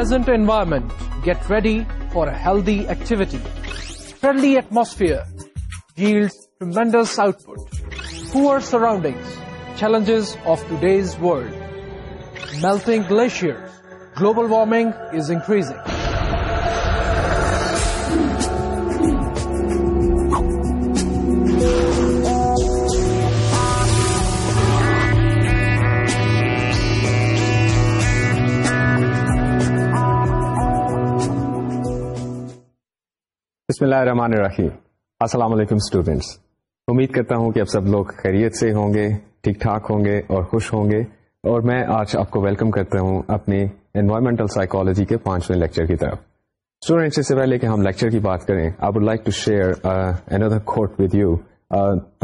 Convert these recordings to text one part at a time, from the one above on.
Present environment get ready for a healthy activity friendly atmosphere held مینڈلس output poor surroundings challenges of takes world melting glacier global warming is increasing بسم اللہ الرحمن الرحیم السلام علیکم students امید کرتا ہوں کہ آپ سب لوگ خیریت سے ہوں گے ٹھیک ٹھاک ہوں گے اور خوش ہوں گے اور میں آج آپ کو ویلکم کرتا ہوں اپنے انوائرمنٹل سائیکالوجی کے پانچویں لیکچر کی طرف اسٹوڈینٹس سے پہلے کہ ہم لیکچر کی بات کریں I would like to share another quote with you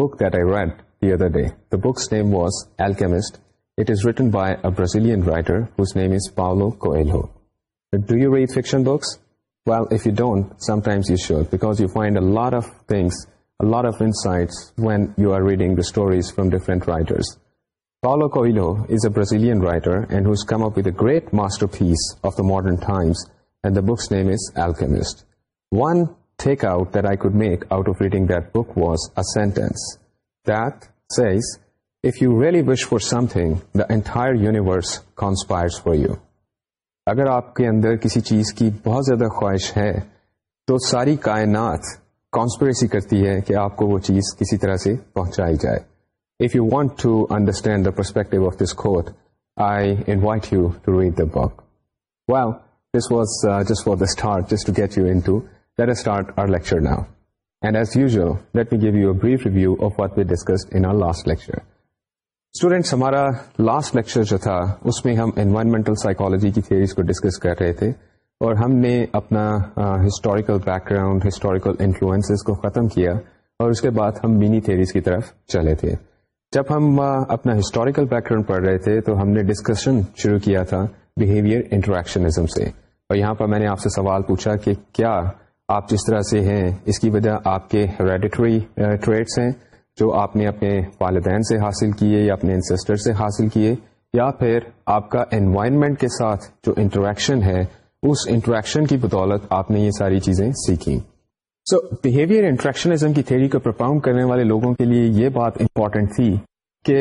book that I read the other day the book's name was Alchemist it is written by a Brazilian writer whose name is Paulo Coelho do you read fiction books Well, if you don't, sometimes you should, because you find a lot of things, a lot of insights when you are reading the stories from different writers. Paulo Coelho is a Brazilian writer and who's come up with a great masterpiece of the modern times, and the book's name is Alchemist. One takeout that I could make out of reading that book was a sentence that says, if you really wish for something, the entire universe conspires for you. اگر آپ کے اندر کسی چیز کی بہت زیادہ خواہش ہے تو ساری کائنات کانسپریسی کرتی ہے کہ آپ کو وہ چیز کسی طرح سے پہنچائی جائے if you want to understand the perspective of this quote I invite you to read the book well this was just start just to get you in to start our lecture now and as usual give you a brief review of what we discuss in our last lecture students ہمارا last lecture جو تھا اس میں ہم environmental psychology کی theories کو discuss کر رہے تھے اور ہم نے اپنا historical background historical influence کو ختم کیا اور اس کے بعد ہم مینی تھیریز کی طرف چلے تھے جب ہم اپنا ہسٹوریکل بیک گراؤنڈ پڑھ رہے تھے تو ہم نے ڈسکشن شروع کیا تھا بیہیویئر انٹریکشنزم سے اور یہاں پر میں نے آپ سے سوال پوچھا کہ کیا آپ جس طرح سے ہیں اس کی وجہ آپ کے ہیریڈیٹری ٹریڈس ہیں جو آپ نے اپنے والدین سے حاصل کیے یا اپنے انسسٹر سے حاصل کیے یا پھر آپ کا انوائرمنٹ کے ساتھ جو انٹریکشن ہے اس انٹریکشن کی بدولت آپ نے یہ ساری چیزیں سیکھی سو بیہیویئر انٹریکشنزم کی تھیری کو پرفارم کرنے والے لوگوں کے لیے یہ بات امپورٹنٹ تھی کہ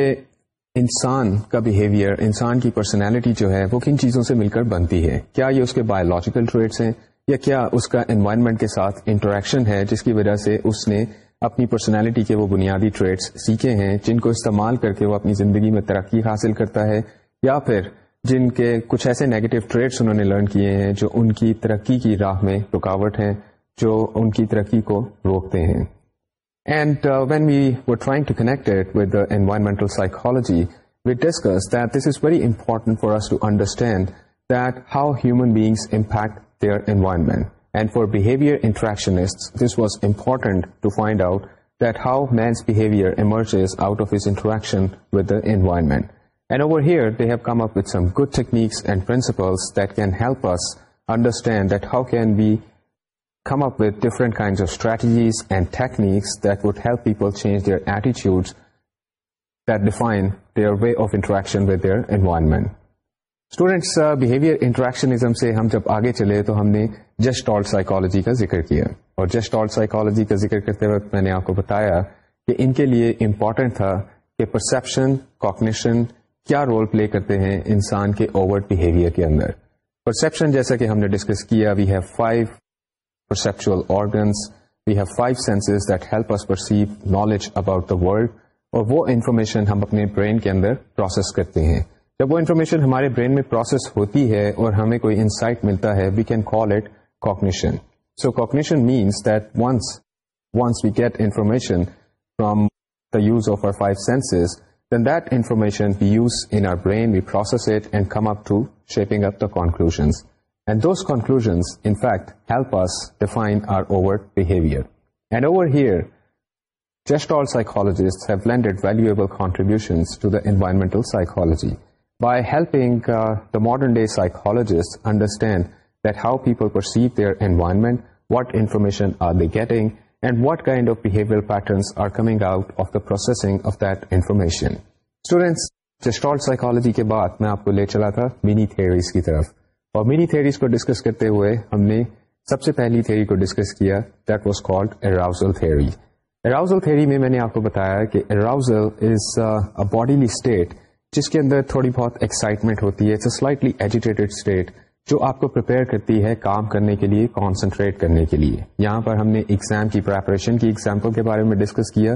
انسان کا بیہیویئر انسان کی پرسنالٹی جو ہے وہ کن چیزوں سے مل کر بنتی ہے کیا یہ اس کے بایولوجیکل ٹریٹس ہیں یا کیا اس کا انوائرمنٹ کے ساتھ انٹریکشن ہے جس کی وجہ سے اس نے اپنی پرسنالٹی کے وہ بنیادی ٹریٹس سیکھے ہیں جن کو استعمال کر کے وہ اپنی زندگی میں ترقی حاصل کرتا ہے یا پھر جن کے کچھ ایسے نیگیٹو ٹریٹس انہوں نے لرن کیے ہیں جو ان کی ترقی کی راہ میں رکاوٹ ہیں جو ان کی ترقی کو روکتے ہیں and when we trying to connect with environmental psychology we discuss that this is very important for us to understand that how human beings impact their environment And for behavior interactionists, this was important to find out that how man's behavior emerges out of his interaction with the environment. And over here, they have come up with some good techniques and principles that can help us understand that how can we come up with different kinds of strategies and techniques that would help people change their attitudes that define their way of interaction with their environment. Students behaviour interactionism سے ہم جب آگے چلے تو ہم نے just all psychology کا ذکر کیا اور جسٹ آل سائیکالوجی کا ذکر کرتے وقت میں نے آپ کو بتایا کہ ان کے لیے امپورٹنٹ تھا کہ پرسپشن کاکنیشن کیا رول پلے کرتے ہیں انسان کے اوورڈ بہیویئر کے اندر پرسپشن جیسا کہ ہم نے ڈسکس کیا we have five perceptual organs we have five senses that help perceive knowledge about the world اور وہ انفارمیشن ہم اپنے برین کے اندر پروسیس کرتے ہیں جب وہ انفارمیشن ہمارے برین میں پروسیس ہوتی ہے اور ہمیں کوئی انسائٹ ملتا ہے we can call it cognition so cognition means that once once we get information from the use of our five senses then that information we use in our brain we process it and come up to shaping up the conclusion and those conclusion in fact help us define our our behaviour and over here just all psychologists have lended valuable contribution to the environmental psychology modern day psychologists understand that how people perceive their environment what information are they getting and what come out of the processings gestalt psychology کے بعد میں آپ کو لے چلا تھا منی theories کی طرف اور منی تھریز کو ڈسکس کرتے ہوئے ہم نے سب سے پہلی تھیئری کو ڈسکس کیا that was called arousal theory era theory میں نے آپ کو بتایا کہ اراؤزل از ابلی اسٹیٹ جس کے اندر تھوڑی بہت ایکسائٹمنٹ ہوتی ہے سلائٹلی اسٹیٹ جو آپ کو کرتی ہے کام کرنے کے لیے کانسنٹریٹ کرنے کے لیے یہاں پر ہم نے ایگزام کی پریپریشن کی ایگزامپل کے بارے میں ڈسکس کیا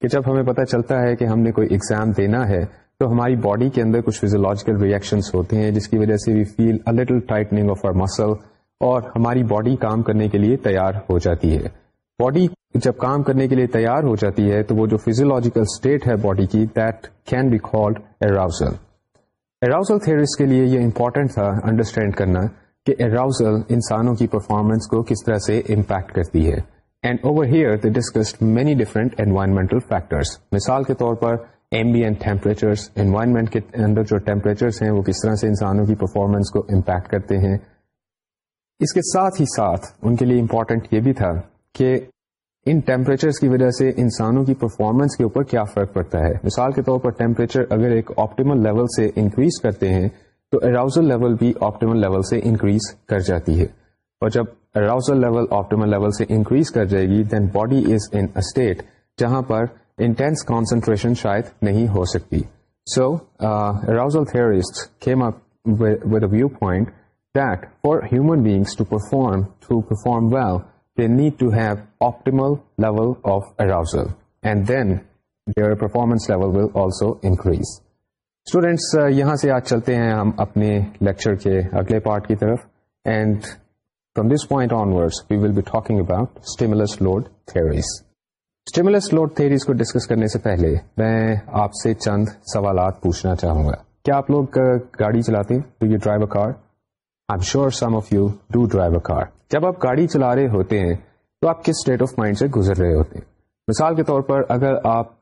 کہ جب ہمیں پتہ چلتا ہے کہ ہم نے کوئی ایگزام دینا ہے تو ہماری باڈی کے اندر کچھ فیزولوجیکل ریئیکشنس ہوتے ہیں جس کی وجہ سے we feel little tightening of our muscle اور ہماری باڈی کام کرنے کے لیے تیار ہو جاتی ہے باڈی جب کام کرنے کے لیے تیار ہو جاتی ہے تو وہ جو فیزیولوجیکل اسٹیٹ ہے باڈی کی that can be called arousal arousal ایراس کے لیے یہ امپورٹنٹ تھا انڈرسٹینڈ کرنا کہ اراؤزل انسانوں کی پرفارمنس کو کس طرح سے امپیکٹ کرتی ہے and over here discussed many different environmental factors مثال کے طور پر ایمبیئن ٹیمپریچرس انوائرمنٹ کے اندر جو ٹیمپریچرس ہیں وہ کس طرح سے انسانوں کی پرفارمنس کو امپیکٹ کرتے ہیں اس کے ساتھ ہی ساتھ ان کے لیے امپورٹنٹ یہ بھی تھا کہ ان ٹیمپریچر کی وجہ سے انسانوں کی پرفارمنس کے اوپر کیا فرق پڑتا ہے مثال کے طور پر ٹیمپریچر اگر ایک آپٹیمل لیول سے انکریز کرتے ہیں تو اراؤزل لیول بھی آپٹیمل لیول سے انکریز کر جاتی ہے اور جب اراؤزل لیول آپٹیمل لیول سے انکریز کر جائے گی دین باڈی از ان اسٹیٹ جہاں پر انٹینس کانسنٹریشن شاید نہیں ہو سکتی so arousal of view point that for human beings to perform to perform well need to have up level of arousal and then their performance increase students یہاں سے آج چلتے ہیں ہم اپنے پارٹ کی طرف from this point on we're talking about load load theories کو ڈسکس کرنے سے پہلے میں آپ سے چند سوالات پوچھنا چاہوں گا کیا آپ لوگ گاڑی چلاتے do you drive uh I sure some of you do drive uh جب آپ گاڑی چلا رہے ہوتے ہیں تو آپ کس اسٹیٹ آف مائنڈ سے گزر رہے ہوتے ہیں مثال کے طور پر اگر آپ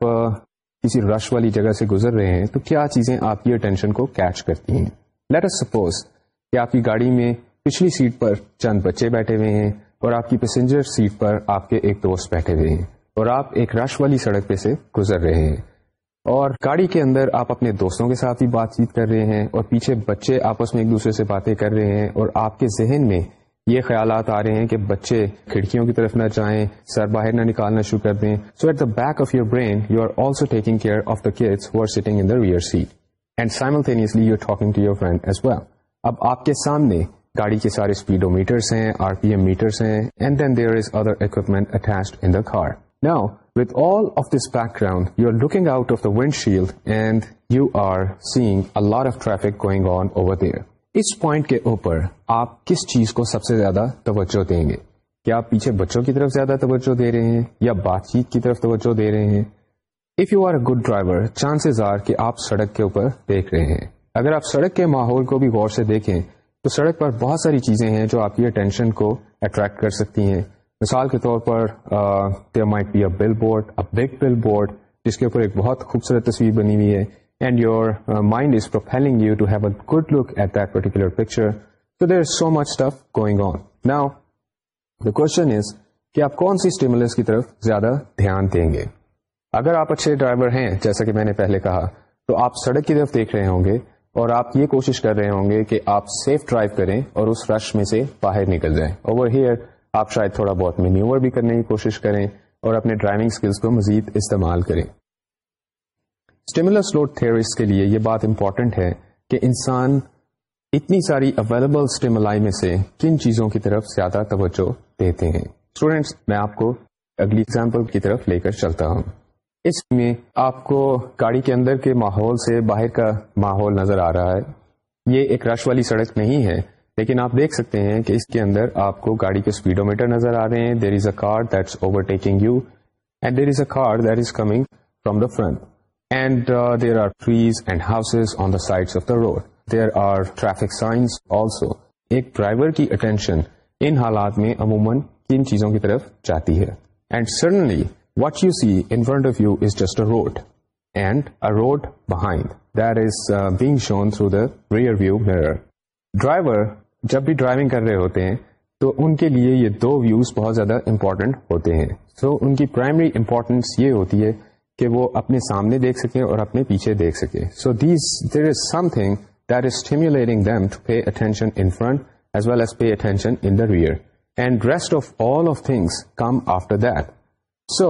کسی رش والی جگہ سے گزر رہے ہیں تو کیا چیزیں آپ کی اٹینشن کو کیچ کرتی ہیں لیٹ ایس سپوز کہ آپ کی گاڑی میں پچھلی سیٹ پر چند بچے بیٹھے ہوئے ہیں اور آپ کی پیسنجر سیٹ پر آپ کے ایک دوست بیٹھے ہوئے ہیں اور آپ ایک رش والی سڑک پہ سے گزر رہے ہیں اور گاڑی کے اندر آپ اپنے دوستوں کے ساتھ بھی بات چیت کر رہے ہیں اور پیچھے بچے آپس میں ایک دوسرے سے باتیں کر رہے ہیں اور آپ کے ذہن میں یہ خیالات آ رہے ہیں کہ بچے کھڑکیوں کی طرف نہ جائیں سر باہر نہ نکالنا شروع کر دیں so at the back of your brain you are also taking care of the the kids who are in rear seat and simultaneously you talking to your friend as well اب آپ کے سامنے گاڑی کے سارے اسپیڈو میٹرس ہیں R P M meters ہیں and then there is other equipment attached in the car now us point کے اوپر آپ کس چیز کو سب سے زیادہ توجہ دیں گے کیا آپ پیچھے بچوں کی طرف زیادہ توجہ دے رہے ہیں یا بات چیت کی طرف توجہ دے رہے ہیں if you are a good driver chances are کہ آپ سڑک کے اوپر دیکھ رہے ہیں اگر آپ سڑک کے ماحول کو بھی غور سے دیکھیں تو سڑک پر بہت ساری چیزیں ہیں جو آپ کی اٹینشن کو اٹریکٹ کر سکتی ہیں مثال کے طور پر bill bill board board big جس کے اوپر ایک بہت خوبصورت تصویر بنی ہوئی ہے and your mind is profiling you to have a good look at particular picture آپ کون سی اسٹیمولس کی طرف زیادہ دھیان دیں گے اگر آپ اچھے ڈرائیور ہیں جیسا کہ میں نے پہلے کہا تو آپ سڑک کی طرف دیکھ رہے ہوں گے اور آپ یہ کوشش کر رہے ہوں گے کہ آپ سیف ڈرائیو کریں اور اس رش میں سے باہر نکل جائیں اوور ہیئر آپ شاید تھوڑا بہت مینیور بھی کرنے کی کوشش کریں اور اپنے ڈرائیونگ اسکلس کو مزید استعمال کریں لوڈ کے لیے یہ بات امپورٹنٹ ہے کہ انسان اتنی ساری اویلیبل اسٹیملائی میں سے کن چیزوں کی طرف زیادہ توجہ دیتے ہیں اسٹوڈینٹس میں آپ کو اگلی اگزامپل کی طرف لے کر چلتا ہوں اس میں آپ کو گاڑی کے اندر کے ماحول سے باہر کا ماحول نظر آ رہا ہے یہ ایک رش والی سڑک نہیں ہے لیکن آپ دیکھ سکتے ہیں کہ اس کے اندر آپ کو گاڑی کے اسپیڈو میٹر نظر آ رہے ہیں there is and there that a car that is coming from the front and there are trees and house on the side of the road there are traffic signs also ایک driver کی attention ان حالات میں عموماً کن چیزوں کی طرف جاتی ہے and suddenly what you see in front of you is just a road and a road behind there is being shown through the rear view mirror driver جب بھی ڈرائیونگ کر رہے ہوتے ہیں تو ان کے لیے یہ دو ویوز بہت زیادہ امپورٹنٹ ہوتے ہیں سو so, ان کی پرائمری امپورٹینس یہ ہوتی ہے کہ وہ اپنے سامنے دیکھ سکیں اور اپنے پیچھے دیکھ سکیں so these there is something that to pay attention in front as well as pay attention in the rear and rest of all of things come after that so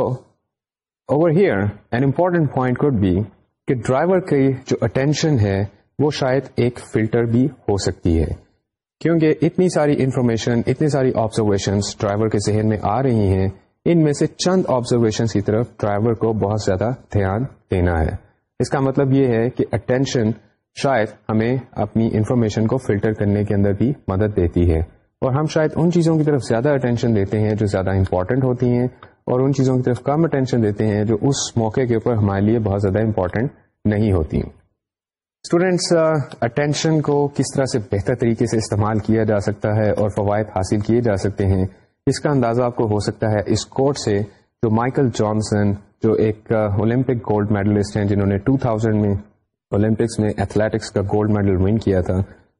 over here an important point could be کہ driver کی جو attention ہے وہ شاید ایک filter بھی ہو سکتی ہے کیونکہ اتنی ساری انفارمیشن اتنی ساری آبزرویشن ڈرائیور کے ذہن میں آ رہی ہیں ان میں سے چند آبزرویشن کی طرف ڈرائیور کو بہت زیادہ دھیان دینا ہے اس کا مطلب یہ ہے کہ اٹینشن شاید ہمیں اپنی انفارمیشن کو فلٹر کرنے کے اندر بھی مدد دیتی ہے اور ہم شاید ان چیزوں کی طرف زیادہ اٹینشن دیتے ہیں جو زیادہ امپورٹنٹ ہوتی ہیں اور ان چیزوں کی طرف کم اٹینشن دیتے ہیں جو اس موقع کے اوپر ہمارے لیے بہت زیادہ امپورٹنٹ نہیں ہوتی اسٹوڈینٹس اٹینشن کو کس طرح سے بہتر طریقے سے استعمال کیا جا سکتا ہے اور فوائد حاصل کیے جا سکتے ہیں اس کا اندازہ آپ کو ہو سکتا ہے اس کوٹ سے جو جو مائیکل جانسن ایک اولمپک گولڈ میڈلسٹ ہیں جنہوں نے 2000 میں اولمپکس میں ایتھلیٹکس کا گولڈ میڈل ون کیا تھا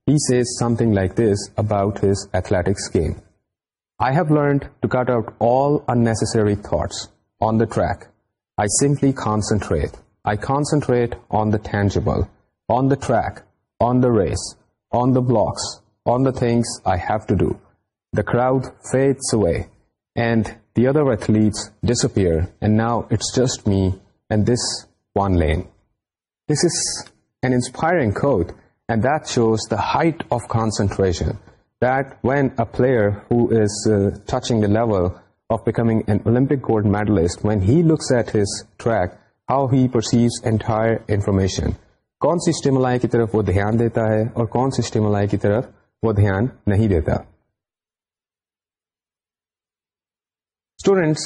he says something like this about his athletics game I I I have learned to cut out all unnecessary thoughts on on on on the the the the track track simply concentrate concentrate tangible race on the blocks on the things I have to do shows the other of concentration that now it's just me and this one the an of when an player gold medalist when he looks at his track how he perceives entire information کون سی stimuli کی طرف وہ دھیان دیتا ہے اور کون سی اسٹیملائی کی طرف وہ دھیان نہیں دیتا اسٹوڈینٹس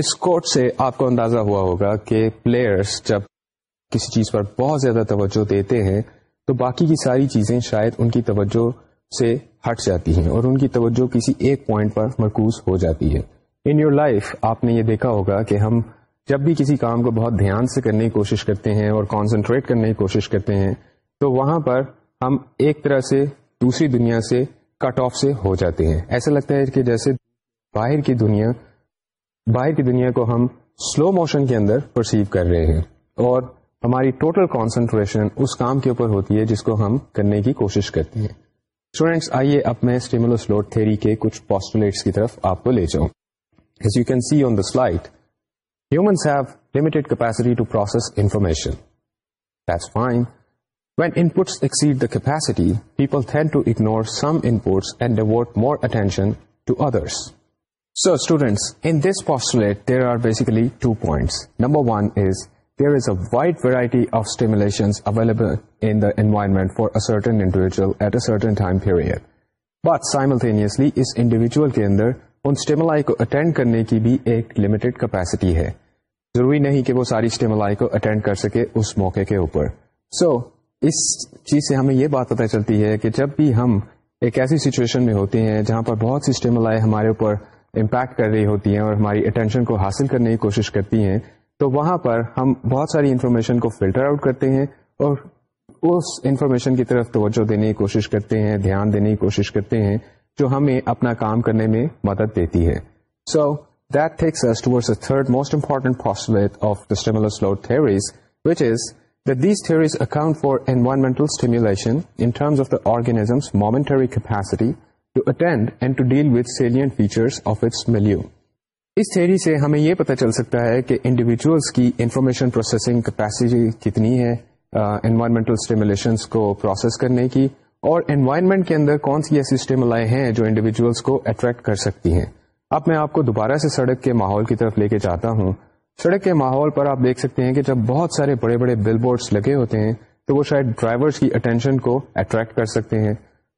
اس کوٹ سے آپ کو اندازہ ہوا ہوگا کہ پلیئرس جب کسی چیز پر بہت زیادہ توجہ دیتے ہیں تو باقی کی ساری چیزیں شاید ان کی توجہ سے ہٹ جاتی ہیں اور ان کی توجہ کسی ایک پوائنٹ پر مرکوز ہو جاتی ہے ان یور لائف آپ نے یہ دیکھا ہوگا کہ ہم جب بھی کسی کام کو بہت دھیان سے کرنے کی کوشش کرتے ہیں اور کانسنٹریٹ کرنے کی کوشش کرتے ہیں تو وہاں پر ہم ایک طرح سے دوسری دنیا سے کٹ آف سے ہو جاتے ہیں ایسا لگتا ہے کہ جیسے باہر کی دنیا باہر کی دنیا کو ہم سلو موشن کے اندر پرسیو کر رہے ہیں اور ہماری ٹوٹل کانسنٹریشن اس کام کے اوپر ہوتی ہے جس کو ہم کرنے کی کوشش کرتے ہیں اسٹوڈینٹس آئیے اب میں کے کچھ کی طرف آپ کو لے جاؤں as you can see on the slide some some and and more attention to others sir students number one is there is a wide variety of available کے اندر انٹیمولا کو اٹینڈ کرنے کی بھی ایک لمیٹڈ کیپیسٹی ہے ضروری نہیں کہ وہ ساری اسٹیمل کو اٹینڈ کر سکے اس موقع کے اوپر سو so, اس چیز سے ہمیں یہ بات پتا چلتی ہے کہ جب بھی ہم ایک ایسی سچویشن میں ہوتے ہیں جہاں پر بہت سی اسٹیمل ہمارے اوپر امپیکٹ کر رہی ہوتی ہیں اور ہماری اٹینشن کو حاصل کرنے کی کوشش کرتی ہیں تو وہاں پر ہم بہت ساری انفارمیشن کو فلٹر آؤٹ کرتے ہیں اور اس انفارمیشن کی طرف توجہ دینے کی کوشش کرتے ہیں دھیان دینے کی کوشش کرتے ہیں جو ہمیں اپنا کام کرنے میں مدد دیتی ہے so that takes third most important of this which is the these theories account for انارمنٹلشنس of the organisms momentary capacity us theory سے ہمیں یہ پتہ چل سکتا ہے کہ انڈیویجولس کی انفارمیشن پروسیسنگ کیپیسٹی کتنی ہے انوائرمنٹل uh, اسٹیمولیشنس کو پروسیس کرنے کی اور انوائرمنٹ کے اندر کون سی ایسی اسٹیملائیں ہیں جو انڈیویجولس کو اٹریکٹ کر سکتی ہیں اب میں آپ کو دوبارہ سے سڑک کے ماحول کی طرف لے کے جاتا ہوں سڑک کے ماحول پر آپ دیکھ سکتے ہیں کہ جب بہت سارے بڑے بڑے بل بورڈس لگے ہوتے ہیں تو وہ شاید ڈرائیورس کی اٹینشن کو اٹریکٹ کر سکتے ہیں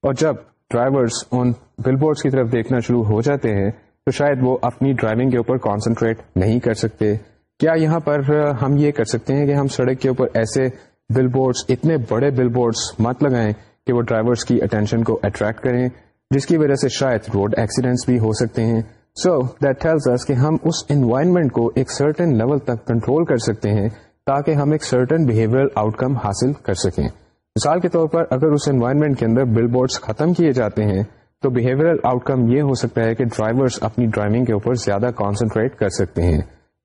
اور جب ڈرائیورس ان بل بورڈس کی طرف دیکھنا شروع ہو جاتے ہیں تو شاید وہ اپنی ڈرائیونگ کے اوپر کانسنٹریٹ نہیں کر سکتے کیا یہاں پر ہم یہ کر سکتے ہیں کہ ہم سڑک کے اوپر ایسے بل بورڈس اتنے بڑے بل بورڈس مت لگائیں کہ وہ ڈرائیورس کی اٹینشن کو اٹریکٹ کریں جس کی وجہ سے شاید روڈ ایکسیڈینٹس بھی ہو سکتے ہیں سو دیٹ ہیلس اس کہ ہم اس انوائرمنٹ کو ایک سرٹن لیول تک کنٹرول کر سکتے ہیں تاکہ ہم ایک سرٹن بہیویئر آؤٹ کم حاصل کر سکیں مثال کے طور پر اگر اس انوائرمنٹ کے اندر بل بورڈس ختم کیے جاتے ہیں تو بہیویئر آؤٹ کم یہ ہو سکتا ہے کہ ڈرائیورس اپنی ڈرائیونگ کے اوپر زیادہ کانسنٹریٹ کر سکتے ہیں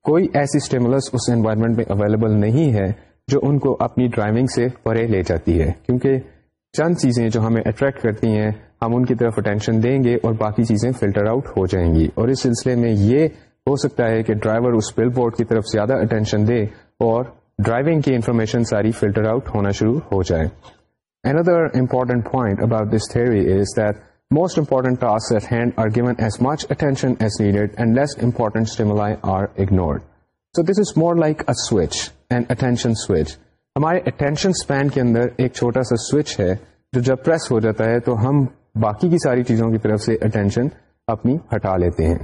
کوئی ایسی اسٹیملس اس انوائرمنٹ میں اویلیبل نہیں ہے جو ان کو اپنی ڈرائیونگ سے پرے لے جاتی ہے کیونکہ چند چیزیں جو ہمیں اٹریکٹ کرتی ہیں ہم ان کی طرف اٹینشن دیں گے اور باقی چیزیں فلٹر آؤٹ ہو جائیں گی اور اس سلسلے میں یہ ہو سکتا ہے کہ ڈرائیور اس بل بورڈ کی طرف زیادہ اٹینشن دے اور ڈرائیونگ کی انفارمیشن کے اندر ایک چھوٹا سا سوئچ ہے جو جب پر جاتا ہے تو ہم باقی کی ساری چیزوں کی طرف سے اٹینشن اپنی ہٹا لیتے ہیں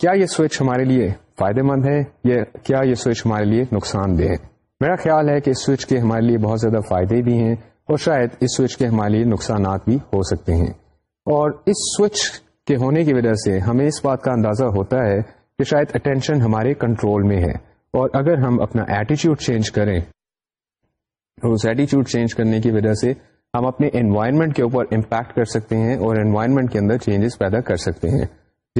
کیا یہ سوئچ ہمارے لیے فائدے مند ہے یا کیا یہ سوئچ ہمارے لیے نقصان دہ ہے میرا خیال ہے کہ اس سوئچ کے ہمارے لیے بہت زیادہ فائدے بھی ہیں اور شاید اس سوئچ کے ہمارے لیے نقصانات بھی ہو سکتے ہیں اور اس سوئچ کے ہونے کی وجہ سے ہمیں اس بات کا اندازہ ہوتا ہے کہ شاید اٹینشن ہمارے کنٹرول میں ہے اور اگر ہم اپنا ایٹیچیوڈ چینج کریں اور اس ایٹیچیوڈ چینج کرنے کی وجہ سے ہم اپنے انوائرمنٹ کے اوپر امپیکٹ کر سکتے ہیں اور انوائرمنٹ کے اندر چینجز پیدا کر سکتے ہیں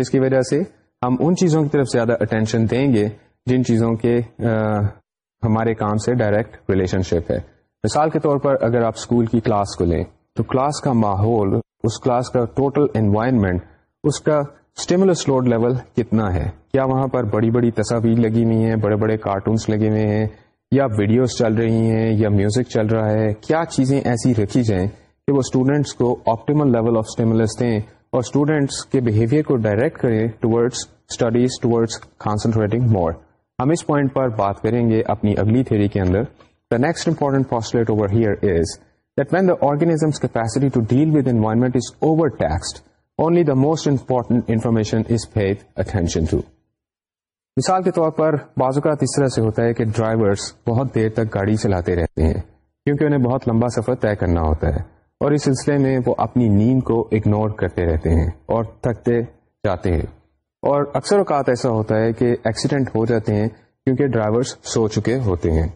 جس کی وجہ سے ہم ان چیزوں کی طرف زیادہ اٹینشن دیں گے جن چیزوں کے ہمارے کام سے ڈائریکٹ ریلیشن شپ ہے مثال کے طور پر اگر آپ اسکول کی کلاس کو لیں تو کلاس کا ماحول اس کلاس کا ٹوٹل انوائرمنٹ اس کا اسٹیمولس لوڈ لیول کتنا ہے کیا وہاں پر بڑی بڑی تصاویر لگی ہوئی ہیں بڑے بڑے کارٹونس لگے ہوئے ہیں یا ویڈیوز چل رہی ہیں یا میوزک چل رہا ہے کیا چیزیں ایسی رکھی جائیں کہ وہ اسٹوڈینٹس کو آپٹیمل لیول آف اسٹیملس دیں اور اسٹوڈینٹس کے بہیویئر کو ڈائریکٹ کریں ٹوڈس بات کریں گے اپنی اگلی تھیری کے کیپیسٹی ٹو مثال کے طور پر اوقات اس طرح سے ہوتا ہے کہ ڈرائیورس بہت دیر تک گاڑی چلاتے رہتے ہیں کیونکہ انہیں بہت لمبا سفر طے کرنا ہوتا ہے اور اس سلسلے میں وہ اپنی نیند کو اگنور کرتے رہتے ہیں اور تھکتے جاتے ہیں اور اکثر اوقات ایسا ہوتا ہے کہ ایکسیڈنٹ ہو جاتے ہیں کیونکہ ڈرائیورس سو چکے ہوتے ہیں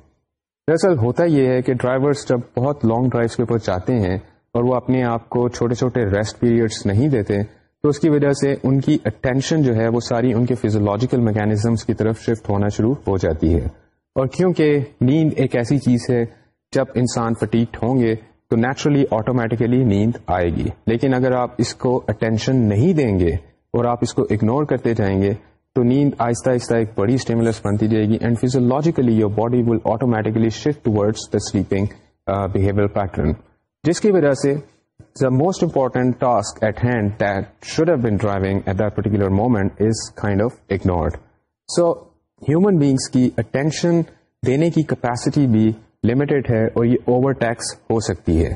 دراصل ہوتا یہ ہے کہ ڈرائیورس جب بہت لانگ ڈرائیوس کے اوپر جاتے ہیں اور وہ اپنے آپ کو چھوٹے چھوٹے ریسٹ پیریڈس نہیں دیتے تو اس کی وجہ سے ان کی اٹینشن جو ہے وہ ساری ان کے فیزولوجیکل میکینزمس کی طرف شفٹ ہونا شروع ہو جاتی ہے اور کیونکہ نیند ایک ایسی چیز ہے جب انسان فٹیکٹ ہوں گے تو نیچرلی آٹومیٹیکلی نیند آئے گی لیکن اگر آپ اس کو اٹینشن نہیں دیں گے اور آپ اس کو اگنور کرتے جائیں گے تو نیند آہستہ آہستہ ایک بڑی اسٹیمولس بنتی جائے گی and physiologically your body will automatically shift towards the sleeping behaviour pattern جس کی وجہ سے the most important task at hand that should have been driving at that particular moment is kind of ignored so human beings کی attention دینے کی capacity بھی limited ہے اور یہ اوور ٹیکس ہو سکتی ہے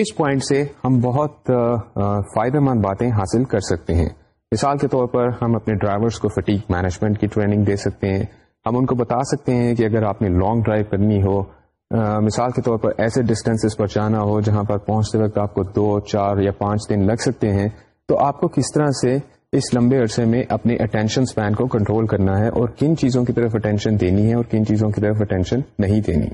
اس پوائنٹ سے ہم بہت uh, uh, فائدہ مند باتیں حاصل کر سکتے ہیں مثال کے طور پر ہم اپنے ڈرائیورس کو فٹیک مینجمنٹ کی ٹریننگ دے سکتے ہیں ہم ان کو بتا سکتے ہیں کہ اگر آپ نے لانگ ڈرائیو کرنی ہو مثال کے طور پر ایسے ڈسٹینسز پر جانا ہو جہاں پر پہنچتے وقت آپ کو دو چار یا پانچ دن لگ سکتے ہیں تو آپ کو کس طرح سے اس لمبے عرصے میں اپنے اٹینشن اسپین کو کنٹرول کرنا ہے اور کن چیزوں کی طرف اٹینشن دینی ہے اور کن چیزوں کی طرف اٹینشن نہیں دینی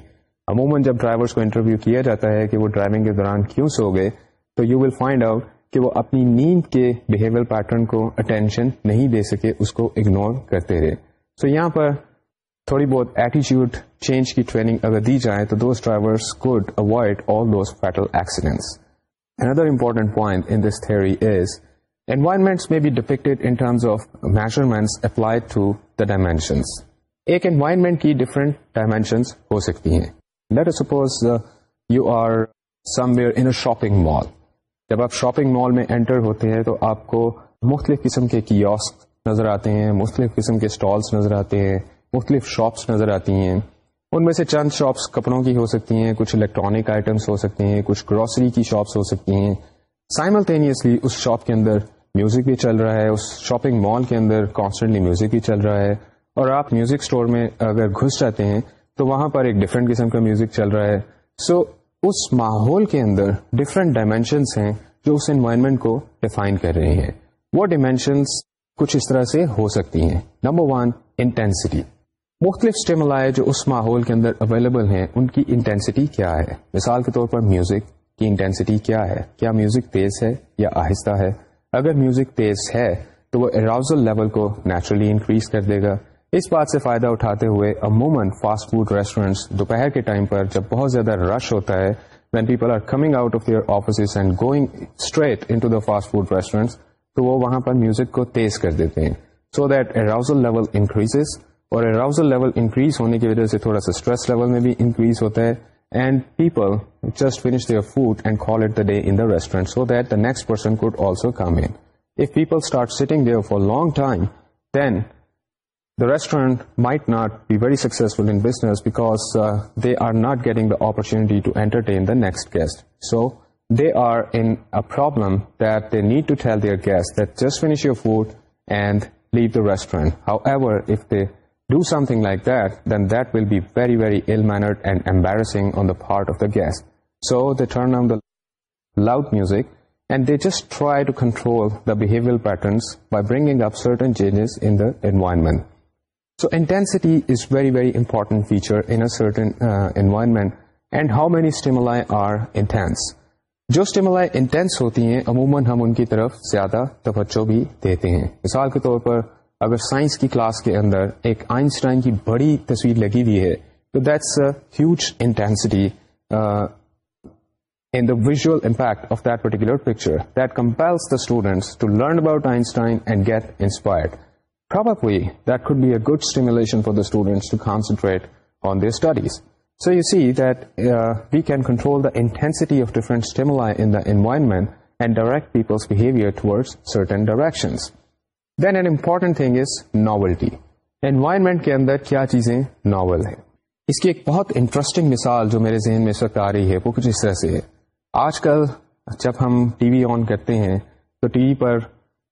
عموماً جب ڈرائیورس کو انٹرویو کیا جاتا ہے کہ وہ ڈرائیونگ کے دوران کیوں سو گئے تو یو ول فائنڈ آؤٹ کہ وہ اپنی نیند کے بہیویئر پیٹرن کو اٹینشن نہیں دے سکے اس کو اگنور کرتے رہے تو یہاں پر تھوڑی بہت ایٹیچیوڈ چینج کی ٹریننگ اگر دی جائے تو those driver accidents another important point in this point here is environment میں بی بھی ڈپکٹ انف میزرمنٹ اپلائی ڈائمینشنس ایک انوائرمنٹ کی ڈفرنٹ ڈائمینشنس ہو سکتی ہیں let suppose you are somewhere in shopping mall جب آپ شاپنگ مال میں انٹر ہوتے ہیں تو آپ کو مختلف قسم کے کیوس نظر آتے ہیں مختلف قسم کے اسٹالس نظر آتے ہیں مختلف شاپس نظر آتی ہیں ان میں سے چند شاپس کپڑوں کی ہو سکتی ہیں کچھ الیکٹرانک آئٹمس ہو سکتے ہیں کچھ گروسری کی شاپس ہو سکتی ہیں سائملٹینیسلی اس شاپ کے اندر میوزک بھی چل رہا ہے اس شاپنگ مال کے اندر کانسٹنٹلی میوزک بھی چل رہا ہے اور آپ میوزک اسٹور میں اگر گھس جاتے ہیں تو وہاں پر ایک ڈفرینٹ قسم کا میوزک چل رہا ہے سو اس ماحول کے اندر ڈفرینٹ ڈائمینشنس ہیں جو اس انوائرمنٹ کو ڈیفائن کر رہے ہیں وہ ڈائمینشنس کچھ اس طرح سے ہو سکتی ہیں نمبر ون انٹینسٹی مختلف اسٹیملائے جو اس ماحول کے اندر اویلیبل ہیں ان کی انٹینسٹی کیا ہے مثال کے طور پر میوزک کی انٹینسٹی کیا ہے کیا میوزک تیز ہے یا آہستہ ہے اگر میوزک تیز ہے تو وہ اراؤزل لیول کو نیچرلی انکریز کر دے گا اس بات سے فائدہ اٹھاتے ہوئے عموماً فاسٹ فوڈ ریسٹورینٹس دوپہر کے ٹائم پر جب بہت زیادہ رش ہوتا ہے when people are coming out of and going straight in fast food restaurants تو وہ وہاں پر میوزک کو تیز کر دیتے ہیں so that arousal level increase اور اراؤزل لیول انکریز ہونے کی وجہ سے تھوڑا سا اسٹریس لیول میں بھی انکریز ہوتا ہے and people just finish their food and call it the day in restaurant so that the next person could also come in long time then The restaurant might not be very successful in business because uh, they are not getting the opportunity to entertain the next guest. So they are in a problem that they need to tell their guests that just finish your food and leave the restaurant. However, if they do something like that, then that will be very, very ill-mannered and embarrassing on the part of the guest. So they turn on the loud music and they just try to control the behavioral patterns by bringing up certain changes in the environment. Intensity is very very a feature uh, environment. And how many stimuli are intense جو stimuli intense ہوتی ہیں عموماً ہم ان کی طرف زیادہ توجہ بھی دیتے ہیں مثال کے طور پر اگر سائنس کی کلاس کے اندر ایک آئنسٹائن کی بڑی تصویر لگی ہوئی ہے تو that's huge intensity in the visual impact of that particular picture and get inspired probably that could be a good stimulation for the students to concentrate on their studies. So you see that uh, we can control the intensity of different stimuli in the environment and direct people's behavior towards certain directions. Then an important thing is novelty. Environment کے اندر کیا چیزیں novel ہیں اس کی ایک بہت interesting مثال جو میرے ذہن میں اس وقت آ رہی ہے وہ کچھ اس طرح سے ہے آج کل جب ہم ٹی وی آن کرتے ہیں تو ٹی وی پر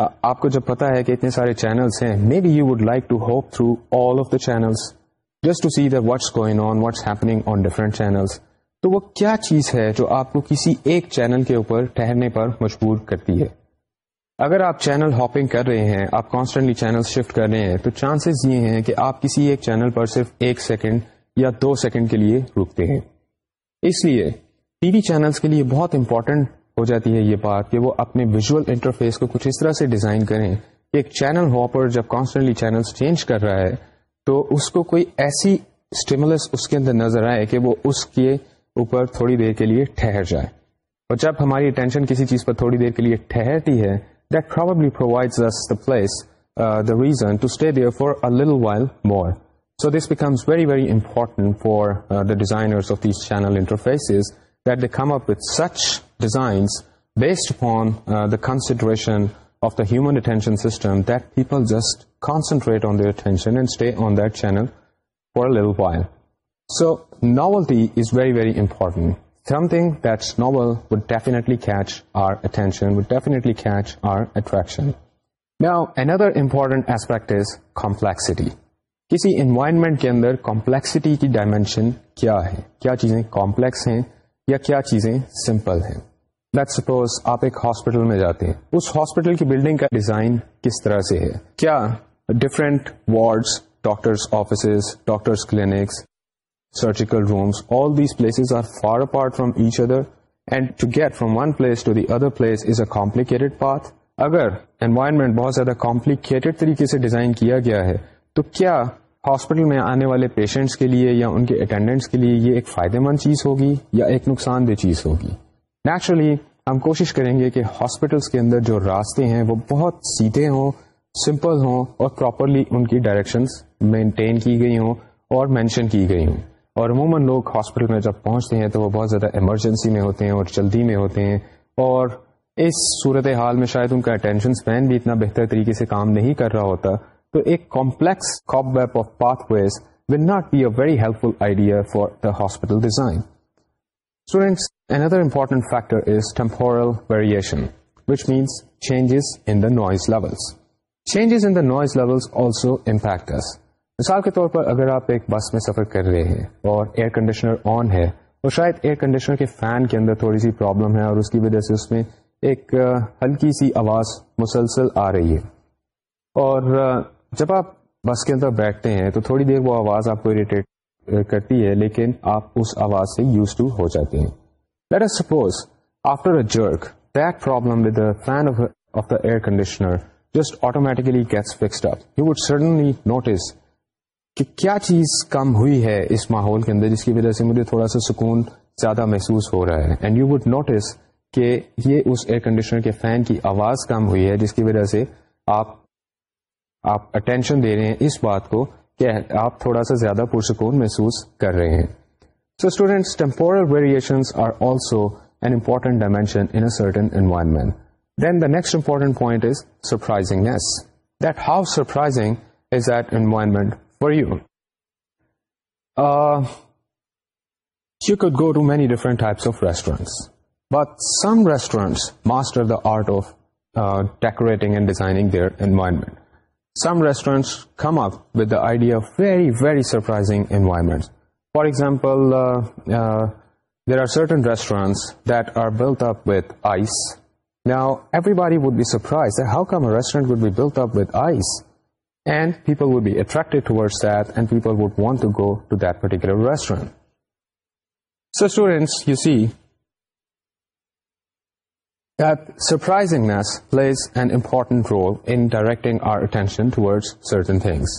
آپ کو جب پتا ہے کہ اتنے سارے چینلس ہیں maybe you would like to hop through all of the channels just to see the what's going on what's happening on different channels تو وہ کیا چیز ہے جو آپ کو کسی ایک چینل کے اوپر ٹھہرنے پر مجبور کرتی ہے اگر آپ چینل ہاپنگ کر رہے ہیں آپ کانسٹنٹلی چینل شفٹ کر رہے ہیں تو چانسز یہ ہیں کہ آپ کسی ایک چینل پر صرف ایک سیکنڈ یا دو سیکنڈ کے لیے رکتے ہیں اس لیے ٹی وی چینلس کے لیے بہت امپورٹنٹ ہو جاتی ہے یہ بات کہ وہ اپنے ویژول انٹرفیس کو کچھ اس طرح سے ڈیزائن کریں کہ ایک چینل ہاپر جب کانسٹنٹلی چینلز چینج کر رہا ہے تو اس کو کوئی ایسی اسٹیمولس اس کے اندر نظر آئے کہ وہ اس کے اوپر تھوڑی دیر کے لیے ٹھہر جائے اور جب ہماری اٹینشن کسی چیز پر تھوڑی دیر کے لیے ٹھہرتی ہے that probably provide us the place the reason to stay there for a Lal while more so this becomes very very important for the designers of these channel interfaces that they come up with such designs based upon the consideration of the human attention system that people just concentrate on دیئرشن and stay on دینل for so ناول very امپورٹنٹلیٹینشن ویفنیٹلیٹنٹ aspect is complexity کسی environment کے اندر complexity کی dimension کیا ہے کیا چیزیں کمپلیکس ہیں یا کیا چیزیں سمپل ہیں لیٹ سپوز آپ ایک ہاسپٹل میں جاتے ہیں اس ہاسپٹل کی بلڈنگ کا ڈیزائن کس طرح سے ہے کیا different wards doctors offices doctors clinics surgical rooms all these places are far apart from each other and to get from one place to the other place is a complicated path اگر environment بہت زیادہ complicated طریقے سے design کیا گیا ہے تو کیا ہاسپٹل میں آنے والے پیشنٹس کے لیے یا ان کے اٹینڈنٹس کے لیے یہ ایک فائدے مند چیز ہوگی یا ایک نقصان دہ چیز ہوگی نیچرلی ہم کوشش کریں گے کہ ہاسپٹلس کے اندر جو راستے ہیں وہ بہت سیدھے ہوں سمپل ہوں اور پراپرلی ان کی ڈائریکشنس مینٹین کی گئی ہوں اور مینشن کی گئی ہوں اور عموماً لوگ ہاسپٹل میں جب پہنچتے ہیں تو وہ بہت زیادہ ایمرجنسی میں ہوتے ہیں اور جلدی میں ہوتے ہیں اور اس صورت حال میں شاید ان کا اٹینشن اسپین بھی اتنا بہتر طریقے سے کام نہیں کر رہا ہوتا تو ایک complex cobweb of pathways will not be a very helpful idea for the hospital design students Another important factor is temporal variation, which means changes in the noise levels. Changes in the noise levels also impact us. مثال کے طور پر اگر آپ ایک بس میں سفر کر رہے ہیں اور ایئر کنڈیشنر آن ہے اور شاید ایئر کنڈیشنر کے فین کے اندر تھوڑی سی پرابلم ہے اور اس کی وجہ سے اس میں ایک ہلکی سی آواز مسلسل آ رہی ہے اور جب آپ بس کے اندر بیٹھتے ہیں تو تھوڑی دیر وہ آواز آپ کو اریٹیٹ کرتی ہے لیکن آپ اس آواز سے یوز ٹو ہو جاتے ہیں Let us suppose, after a jerk, that problem with the fan of, of the air conditioner just automatically gets fixed up. You would certainly notice کہ کیا چیز کم ہوئی ہے اس ماحول کے اندر جس کی وجہ سے مجھے تھوڑا سا سکون زیادہ محسوس ہو رہا ہے اینڈ یو وڈ نوٹس کہ یہ اس ایئر کنڈیشنر کے فین کی آواز کم ہوئی ہے جس کی وجہ سے آپ آپ اٹینشن دے رہے ہیں اس بات کو کہ آپ تھوڑا سا زیادہ پرسکون محسوس کر رہے ہیں So students, temporal variations are also an important dimension in a certain environment. Then the next important point is surprisingness. That how surprising is that environment for you? Uh, you could go to many different types of restaurants, but some restaurants master the art of uh, decorating and designing their environment. Some restaurants come up with the idea of very, very surprising environments. For example, uh, uh, there are certain restaurants that are built up with ice. Now, everybody would be surprised that how come a restaurant would be built up with ice? And people would be attracted towards that, and people would want to go to that particular restaurant. So students, you see that surprisingness plays an important role in directing our attention towards certain things.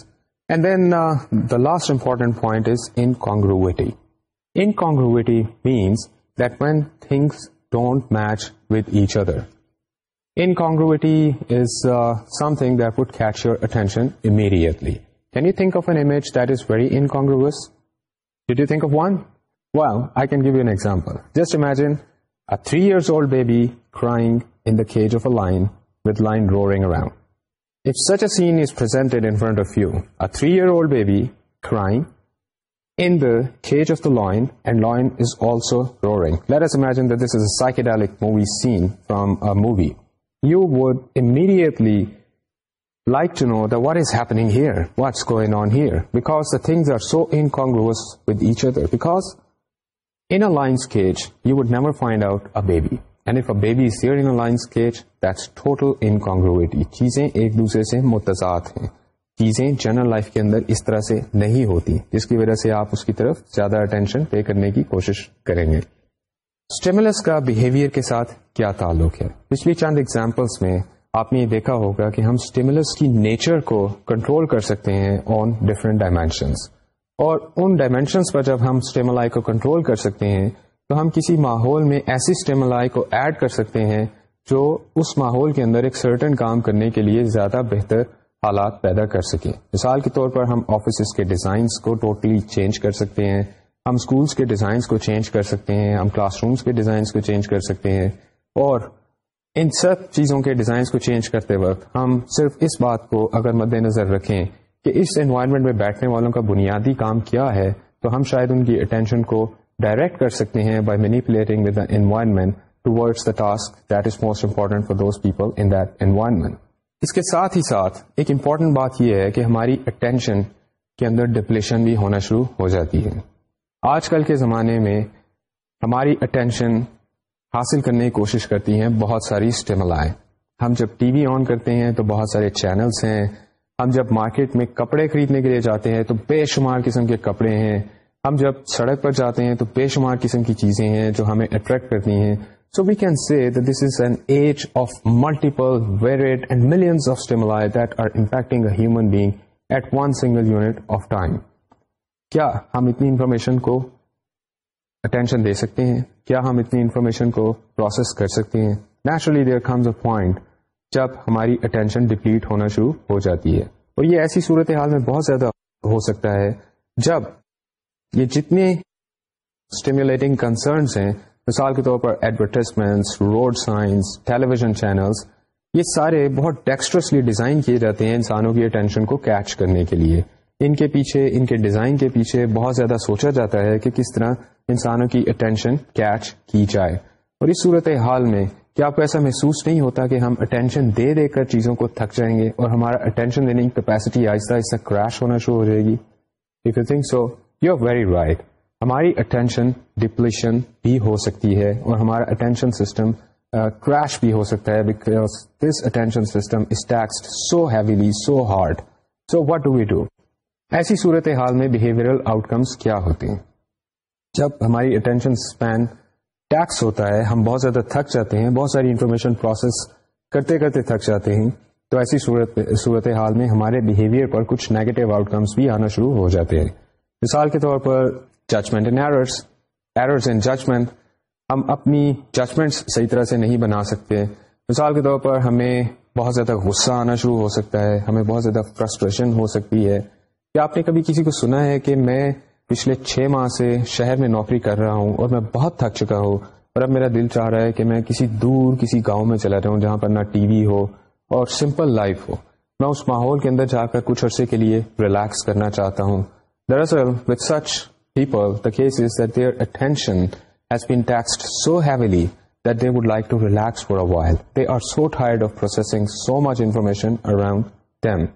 And then uh, the last important point is incongruity. Incongruity means that when things don't match with each other. Incongruity is uh, something that would catch your attention immediately. Can you think of an image that is very incongruous? Did you think of one? Well, I can give you an example. Just imagine a 3-year-old baby crying in the cage of a lion with lion roaring around. Scene is a thread baby lion root as is a psychedelic movie scene from you vitally like to know the what is here because are so angles which other find out and a baby in line sketch that's total incongruity چیزیں ایک دوسرے سے متضاد ہیں چیزیں general life کے اندر اس طرح سے نہیں ہوتی جس کی وجہ سے آپ اس کی طرف زیادہ اٹینشن پے کرنے کی کوشش کریں گے اسٹیمولس کا بہیویئر کے ساتھ کیا تعلق ہے پچھلی چند ایگزامپلس میں آپ نے یہ دیکھا ہوگا کہ ہم اسٹیمولس کی نیچر کو کنٹرول کر سکتے ہیں آن ڈفرنٹ ڈائمینشنس اور ان ڈائمینشنس پر جب ہم اسٹیملائی کو کنٹرول کر سکتے ہیں تو ہم کسی ماحول میں ایسی اسٹیملائی کو ایڈ کر سکتے ہیں جو اس ماحول کے اندر ایک سرٹن کام کرنے کے لیے زیادہ بہتر حالات پیدا کر سکیں مثال کے طور پر ہم آفیسز کے ڈیزائنس کو ٹوٹلی totally چینج کر سکتے ہیں ہم اسکولس کے ڈیزائنس کو چینج کر سکتے ہیں ہم کلاس رومس کے ڈیزائنس کو چینج کر سکتے ہیں اور ان سب چیزوں کے ڈیزائنس کو چینج کرتے وقت ہم صرف اس بات کو اگر مد نظر رکھیں کہ اس انوائرمنٹ میں بیٹھنے والوں کا بنیادی کام کیا ہے تو ہم شاید ان کی اٹینشن کو ڈائریکٹ کر سکتے ہیں بائی مینیپولیٹنگ اس کے ساتھ ہی ساتھ ایک امپورٹنٹ بات یہ ہے کہ ہماری اٹینشن کے اندر ڈپلیشن بھی ہونا شروع ہو جاتی ہے آج کل کے زمانے میں ہماری اٹینشن حاصل کرنے کی کوشش کرتی ہیں بہت ساری اسٹیملائیں ہم جب ٹی وی آن کرتے ہیں تو بہت سارے چینلس ہیں ہم جب مارکیٹ میں کپڑے خریدنے کے لیے جاتے ہیں تو بے شمار قسم کے کپڑے ہیں ہم جب سڑک پر جاتے ہیں تو بے شمار قسم کی چیزیں ہیں جو ہمیں اٹریکٹ کرتی ہیں so we can see that this is an age of of of multiple and millions impacting a human being at one single unit time کیا ہم اتنی انفارمیشن کو اٹینشن دے سکتے ہیں کیا ہم اتنی انفارمیشن کو پروسیس کر سکتے ہیں نیچرلی دیئر پوائنٹ جب ہماری اٹینشن ڈپلیٹ ہونا شروع ہو جاتی ہے اور یہ ایسی صورتحال میں بہت زیادہ ہو سکتا ہے جب یہ جتنی اسٹیمولیٹنگ کنسرنس ہیں مثال کے طور پر advertisements road signs television channels یہ سارے بہت ڈیکسٹرسلی ڈیزائن کیے جاتے ہیں انسانوں کی اٹینشن کو کیچ کرنے کے لیے ان کے پیچھے ان کے ڈیزائن کے پیچھے بہت زیادہ سوچا جاتا ہے کہ کس طرح انسانوں کی اٹینشن کیچ کی جائے اور اس صورت حال میں کیا آپ کو ایسا محسوس نہیں ہوتا کہ ہم اٹینشن دے دے کر چیزوں کو تھک جائیں گے اور ہمارا اٹینشن دینے کی کیپیسٹی آہستہ آہستہ کریش ہونا شروع ہو جائے گی so you are very right ہماری اٹینشن ڈپلیشن بھی ہو سکتی ہے اور ہمارا اٹینشن سسٹم کریش بھی ہو سکتا ہے because this attention system is taxed so heavily so hard so what do we do ایسی صورت حال میں بہیویئرل آؤٹ کمس کیا ہوتی ہیں جب ہماری اٹینشن اسپین ٹیکس ہوتا ہے ہم بہت زیادہ تھک جاتے ہیں بہت ساری انفارمیشن پروسیس کرتے کرتے تھک جاتے ہیں تو ایسی صورت حال میں ہمارے بہیویئر پر کچھ نیگیٹو آؤٹ کمس بھی آنا شروع ہو جاتے ہیں مثال کے طور پر ججمنٹ ان ججمنٹ ہم اپنی ججمنٹس صحیح طرح سے نہیں بنا سکتے مثال کے طور پر ہمیں بہت زیادہ غصہ آنا شروع ہو سکتا ہے ہمیں بہت زیادہ فرسٹریشن ہو سکتی ہے کیا آپ نے کبھی کسی کو سنا ہے کہ میں پچھلے چھ ماہ سے شہر میں نوکری کر رہا ہوں اور میں بہت تھک چکا ہوں اور اب میرا دل چاہ رہا ہے کہ میں کسی دور کسی گاؤں میں چلا جاؤں جہاں پر نہ ٹی وی ہو اور سمپل لائف ہو میں اس ماحول کے اندر جا کر کچھ عرصے کے لیے ریلیکس کرنا چاہتا ہوں Daraasal, with such people, the case is that their attention has been taxed so heavily that they would like to relax for a while. They are so tired of processing so much information around them.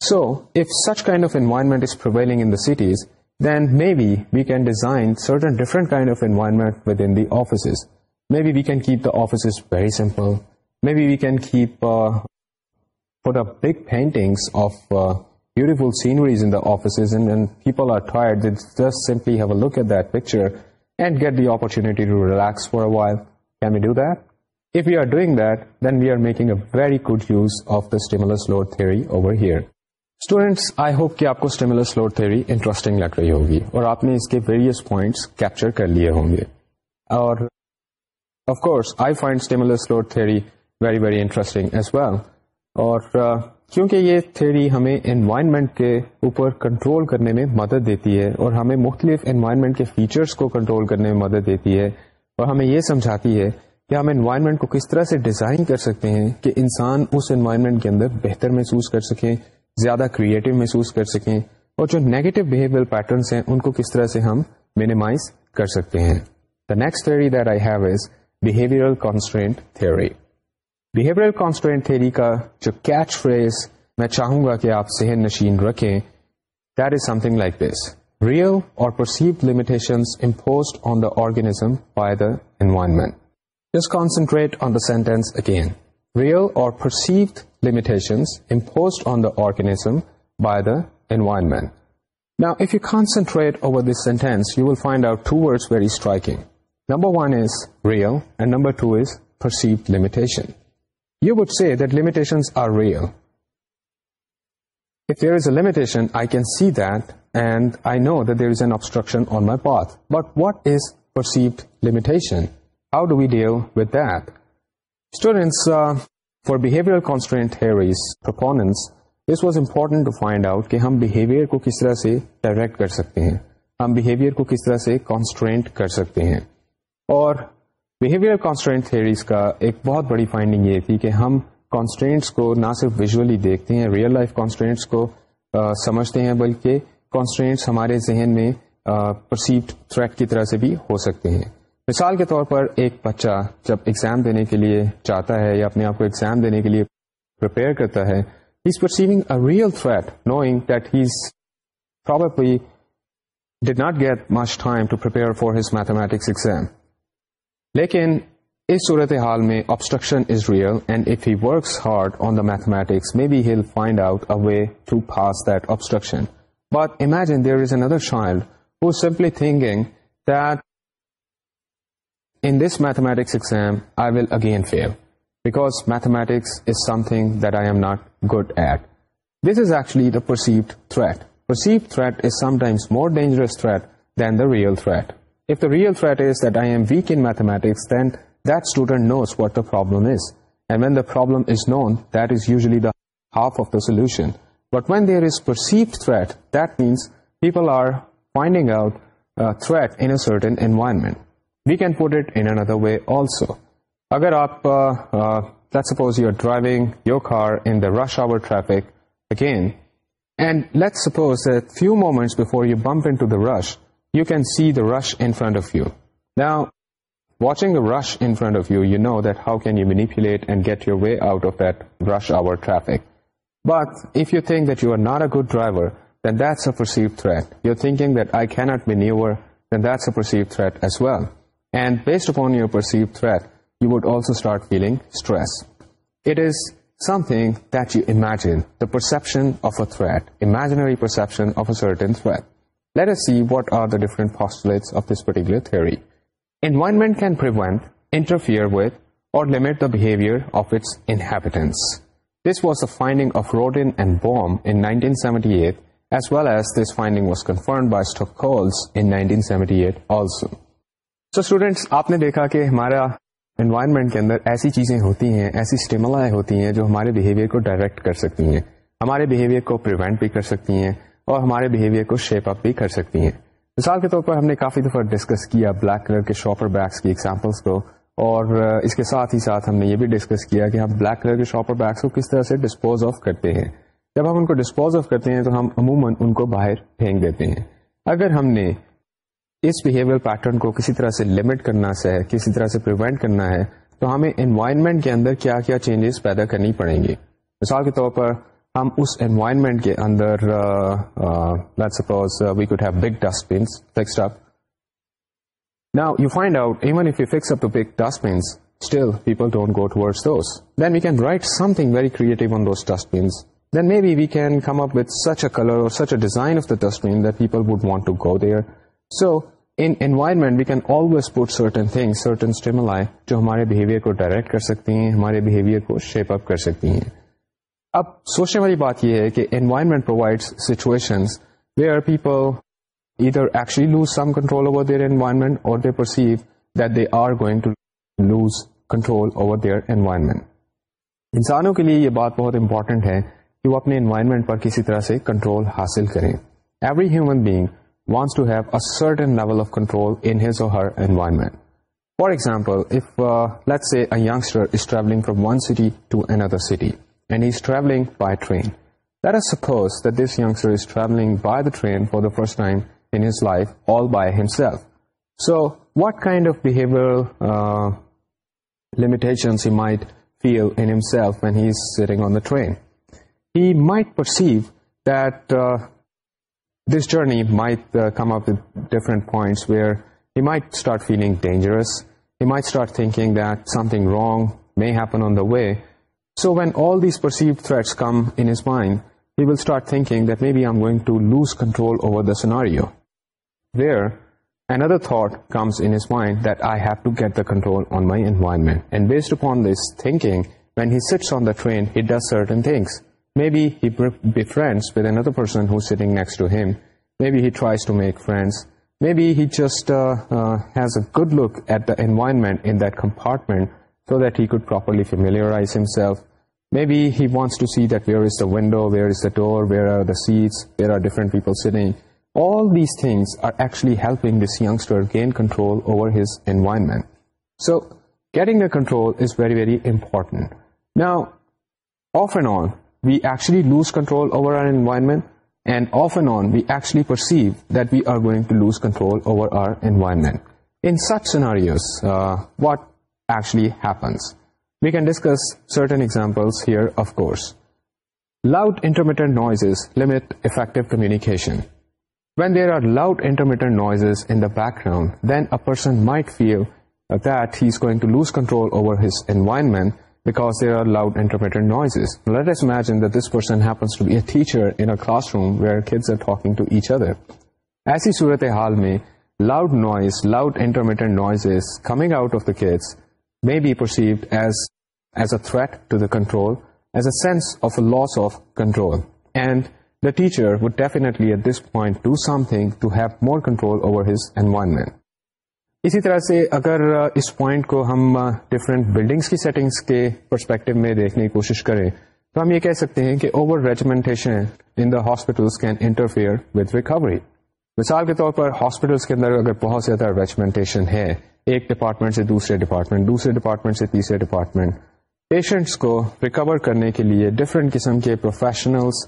So, if such kind of environment is prevailing in the cities, then maybe we can design certain different kind of environment within the offices. Maybe we can keep the offices very simple. Maybe we can uh, put up big paintings of uh, sceneries in the office peopled simplest picture and get the اپنی good use of dulls three over hairs load تھے اور آپ نے اس کے various points capture کر لیے ہوں گے اور اور کیونکہ یہ تھیوری ہمیں انوائرمنٹ کے اوپر کنٹرول کرنے میں مدد دیتی ہے اور ہمیں مختلف انوائرمنٹ کے فیچرز کو کنٹرول کرنے میں مدد دیتی ہے اور ہمیں یہ سمجھاتی ہے کہ ہم انوائرمنٹ کو کس طرح سے ڈیزائن کر سکتے ہیں کہ انسان اس انوائرمنٹ کے اندر بہتر محسوس کر سکیں زیادہ کریٹو محسوس کر سکیں اور جو نیگیٹو بہیویئر پیٹرنس ہیں ان کو کس طرح سے ہم مینیمائز کر سکتے ہیں the next that I have is behaviour constraint theory behaviour constraint theory کا جو کیچ فریز میں چاہوں گا کہ آپ ذہن نشین رکھیں that is something like this real or perceive limitation imposed on the organism by the environment جس concentrate on the sentence again real or perceived limitation imposed on the organism by the environment Now, if you concentrate over this sentence, you will find out two words very striking. Number one is real, and number two is perceived limitation. You would see this are real I can see then I know there obs how do video for behaviours this was important to find out کہ ہم کو کس طرح سے direct کر سکتے ہیں ہم بہیویئر کو کس طرح سے کانسٹرنٹ کر سکتے ہیں اور بہیویئر کانسٹرینٹ تھیریز کا ایک بہت بڑی فائنڈنگ یہ تھی کہ ہم کانسٹرینٹس کو نہ صرف دیکھتے ہیں ریئل لائف کانسٹرینٹس کو سمجھتے ہیں بلکہ کانسٹرینٹس ہمارے ذہن میں پرسیوڈ تھریٹ کی طرح سے بھی ہو سکتے ہیں مثال کے طور پر ایک بچہ جب ایگزام دینے کے لیے چاہتا ہے یا اپنے آپ کو ایگزام دینے کے لیے کرتا ہے perceiving a real threat knowing that did not get much time to prepare for his mathematics exam لیکن اس صورت حال میں obstruction is real and if he works hard on the mathematics may be he'll find out way to pass that obstruction but imagine there is another other who simply thinking that in this mathematics exam I will again fail because mathematics is something that I am not good at this is actually the perceived threat perceived threat is sometimes more dangerous threat than the real threat real threat is that I am weak in mathematics knows what per half of the solution but when there is perceived threat means people are finding out threaten environment we can put utter way also اگر آپ suppose you are driving you car in rush hour traffic again and suppose few moments before you bump in rush you can see the rush in front of you. Now, watching the rush in front of you, you know that how can you manipulate and get your way out of that rush hour traffic. But if you think that you are not a good driver, then that's a perceived threat. You're thinking that I cannot maneuver, then that's a perceived threat as well. And based upon your perceived threat, you would also start feeling stress. It is something that you imagine, the perception of a threat, imaginary perception of a certain threat. آپ نے دیکھا کہ ہمارا ایسی چیزیں ہوتی ہیں ایسی اسٹیملائیں ہوتی ہیں جو ہمارے بہیویئر کو ڈائریکٹ کر سکتی ہیں ہمارے بہیویئر کو کر سکتی ہیں اور ہمارے بہیویئر کو شیپ اپ بھی کر سکتی ہیں مثال کے طور پر ہم نے کافی دفعہ ڈسکس کیا بلیک کلر کے شاپر بیگس کی ایگزامپلس کو اور اس کے ساتھ ہی ساتھ ہم نے یہ بھی ڈسکس کیا کہ ہم بلیک کلر کے شاپر بیگس کو کس طرح سے ڈسپوز آف کرتے ہیں جب ہم ان کو ڈسپوز آف کرتے ہیں تو ہم عموماً ان کو باہر پھینک دیتے ہیں اگر ہم نے اس بہیویئر پیٹرن کو کسی طرح سے لمٹ کرنا سا کسی طرح سے پریونٹ کرنا ہے تو ہمیں انوائرمنٹ کے اندر کیا کیا چینجز پیدا کرنی پڑیں گے مثال کے طور پر ہم اس انوائرمنٹ کے اندر suppose we could have big big dust dust fix up up نا you you find out even still people don't go to those then we can write something very creative on those dust bins then maybe we can come up with such a colour or such a design of the dust that people would want to go there so in environment we can always port certain thing certain stimuli جو ہمارے behaviour کو direct کر سکتی ہیں ہمارے behaviour کو shape up کر سکتی ہیں اب سوچنے والی بات یہ ہے کہ environment provide situation there are people other lose some control over their environment اور انسانوں کے لیے یہ بات بہت امپورٹنٹ ہے کہ وہ اپنے انوائرمنٹ پر کسی طرح سے کنٹرول حاصل کریں every human being want have a certain level of control in his environment for example if let a a youngster is travelling from one city to another city and he's traveling by train. Let us suppose that this youngster is traveling by the train for the first time in his life all by himself. So what kind of behavioral uh, limitations he might feel in himself when he's sitting on the train? He might perceive that uh, this journey might uh, come up with different points where he might start feeling dangerous. He might start thinking that something wrong may happen on the way, so when all these perceived threats come in his mind, he will start thinking that maybe I'm going to lose control over the scenario. There, another thought comes in his mind that I have to get the control on my environment. And based upon this thinking, when he sits on the train, he does certain things. Maybe he befriends with another person who's sitting next to him. Maybe he tries to make friends. Maybe he just uh, uh, has a good look at the environment in that compartment so that he could properly familiarize himself. Maybe he wants to see that where is the window, where is the door, where are the seats, where are different people sitting. All these things are actually helping this youngster gain control over his environment. So getting the control is very, very important. Now, off and on, we actually lose control over our environment, and off and on, we actually perceive that we are going to lose control over our environment. In such scenarios, uh, what ایسی صورت حال میں loud loud intermediate coming out of the ads may be perceived as as a threat to the control, as a sense of a loss of control. And the teacher would definitely at this point do something to have more control over his environment. اسی طرح سے اگر اس point کو ہم different buildings کی settings کے perspective میں دیکھنے کی کوشش کریں تو ہم یہ کہہ سکتے ہیں کہ over regimentation in the hospital can interfere with recovery مثال کے طور پر ہاسپٹلس کے اندر اگر بہت زیادہ ریجمنٹیشن ہے ایک ڈپارٹمنٹ سے دوسرے ڈپارٹمنٹ دوسرے ڈپارٹمنٹ سے تیسرے ڈپارٹمنٹ پیشنٹس کو ریکور کرنے کے لیے ڈفرینٹ قسم کے as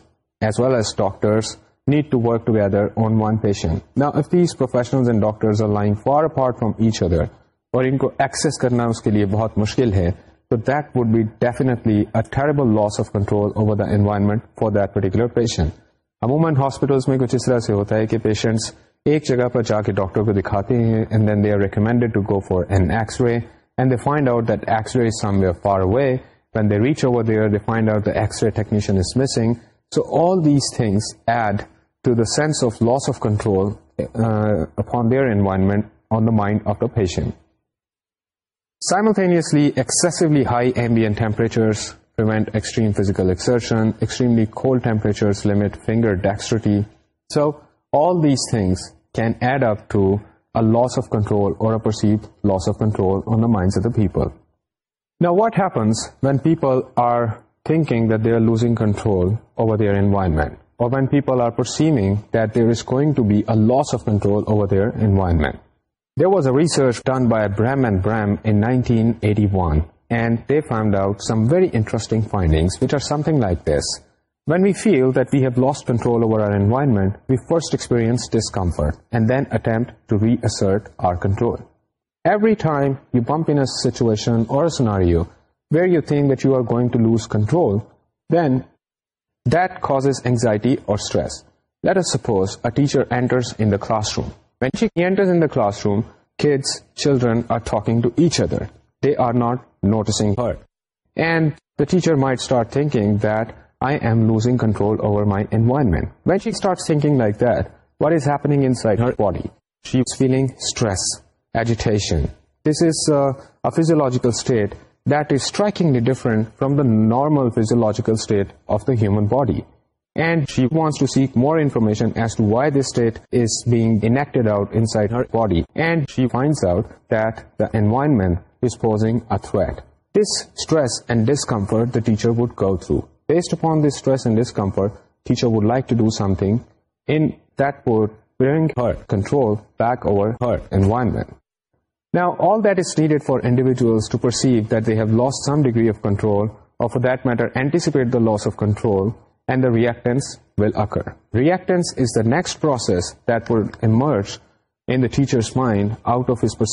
as well doctors need to work together on one patient نا these and doctors are line far apart from each other اور ان کو ایکسیس کرنا اس کے لیے بہت مشکل ہے تو that would be definitely a definite loss of control over the environment for that particular patient عموماً ہاسپٹلس میں کچھ اس طرح سے ہوتا ہے کہ پیشنٹس ایک جگہ پر جا کے ڈاکٹر کو دکھاتے ہیں and then they are recommended to go for an X-ray and they find out that X-ray is somewhere far away when they reach over there they find out the X-ray technician is missing so all these things add to the sense of loss of control upon their environment on the mind of the patient simultaneously excessively high ambient temperatures واٹنسمینٹ پیپلگرگ بیس after دیئرمینٹرچ done by Brehm and Brehm eighty one and out some very interesting anxiety or they are not notice ٹیچرمینٹار physiological different from the normal physiological state of the human body and she wants more information out the environment teacher would go through based upon this and teacher wake to do something new all that is needed for individual well occur reactance process way کہ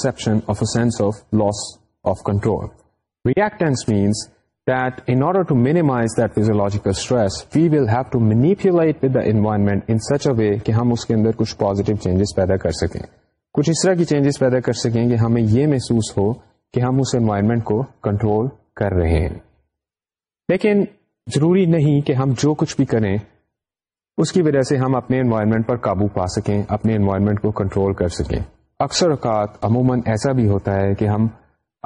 ہم اس کے اندر کچھ positive changes پیدا کر سکیں کچھ اس طرح کی چینجز پیدا کر سکیں ہمیں یہ محسوس ہو کہ ہم اس انوائرمنٹ کو کنٹرول کر رہے لیکن ضروری نہیں کہ ہم جو کچھ بھی کریں اس کی وجہ سے ہم اپنے انوائرمنٹ پر قابو پا سکیں اپنے انوائرمنٹ کو کنٹرول کر سکیں اکثر اوقات عموماً ایسا بھی ہوتا ہے کہ ہم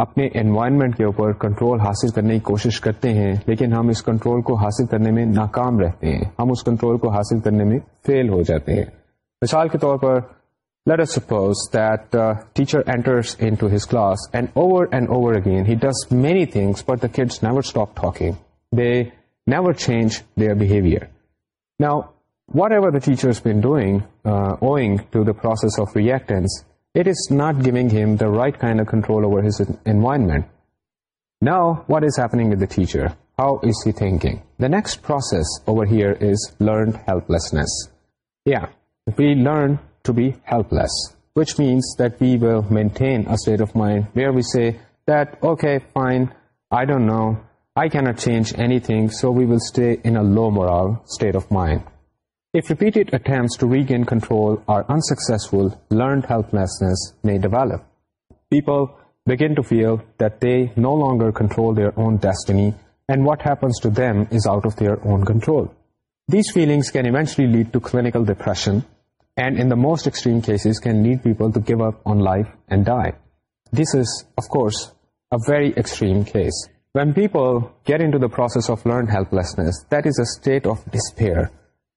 اپنے انوائرمنٹ کے اوپر کنٹرول حاصل کرنے کی کوشش کرتے ہیں لیکن ہم اس کنٹرول کو حاصل کرنے میں ناکام رہتے ہیں ہم اس کنٹرول کو حاصل کرنے میں فیل ہو جاتے ہیں مثال کے طور پر let us suppose that uh, teacher enters into his class and over and over again he does many things but the kids never stop talking. They never change their behavior. Now whatever the teacher's been doing, uh, owing to the process of reactance, it is not giving him the right kind of control over his environment. Now, what is happening with the teacher? How is he thinking? The next process over here is learned helplessness. Yeah, we learn to be helpless, which means that we will maintain a state of mind where we say that, okay, fine, I don't know, I cannot change anything, so we will stay in a low morale state of mind. If repeated attempts to regain control are unsuccessful, learned helplessness may develop. People begin to feel that they no longer control their own destiny, and what happens to them is out of their own control. These feelings can eventually lead to clinical depression, and in the most extreme cases can lead people to give up on life and die. This is, of course, a very extreme case. When people get into the process of learned helplessness, that is a state of despair.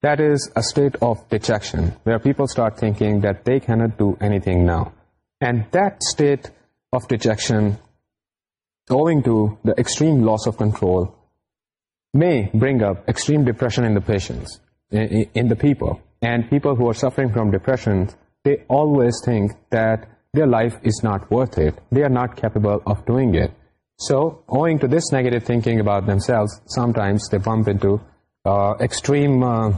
That is a state of dejection, where people start thinking that they cannot do anything now. And that state of dejection, owing to the extreme loss of control, may bring up extreme depression in the patients, in the people. And people who are suffering from depression, they always think that their life is not worth it. They are not capable of doing it. So, owing to this negative thinking about themselves, sometimes they bump into uh, extreme uh,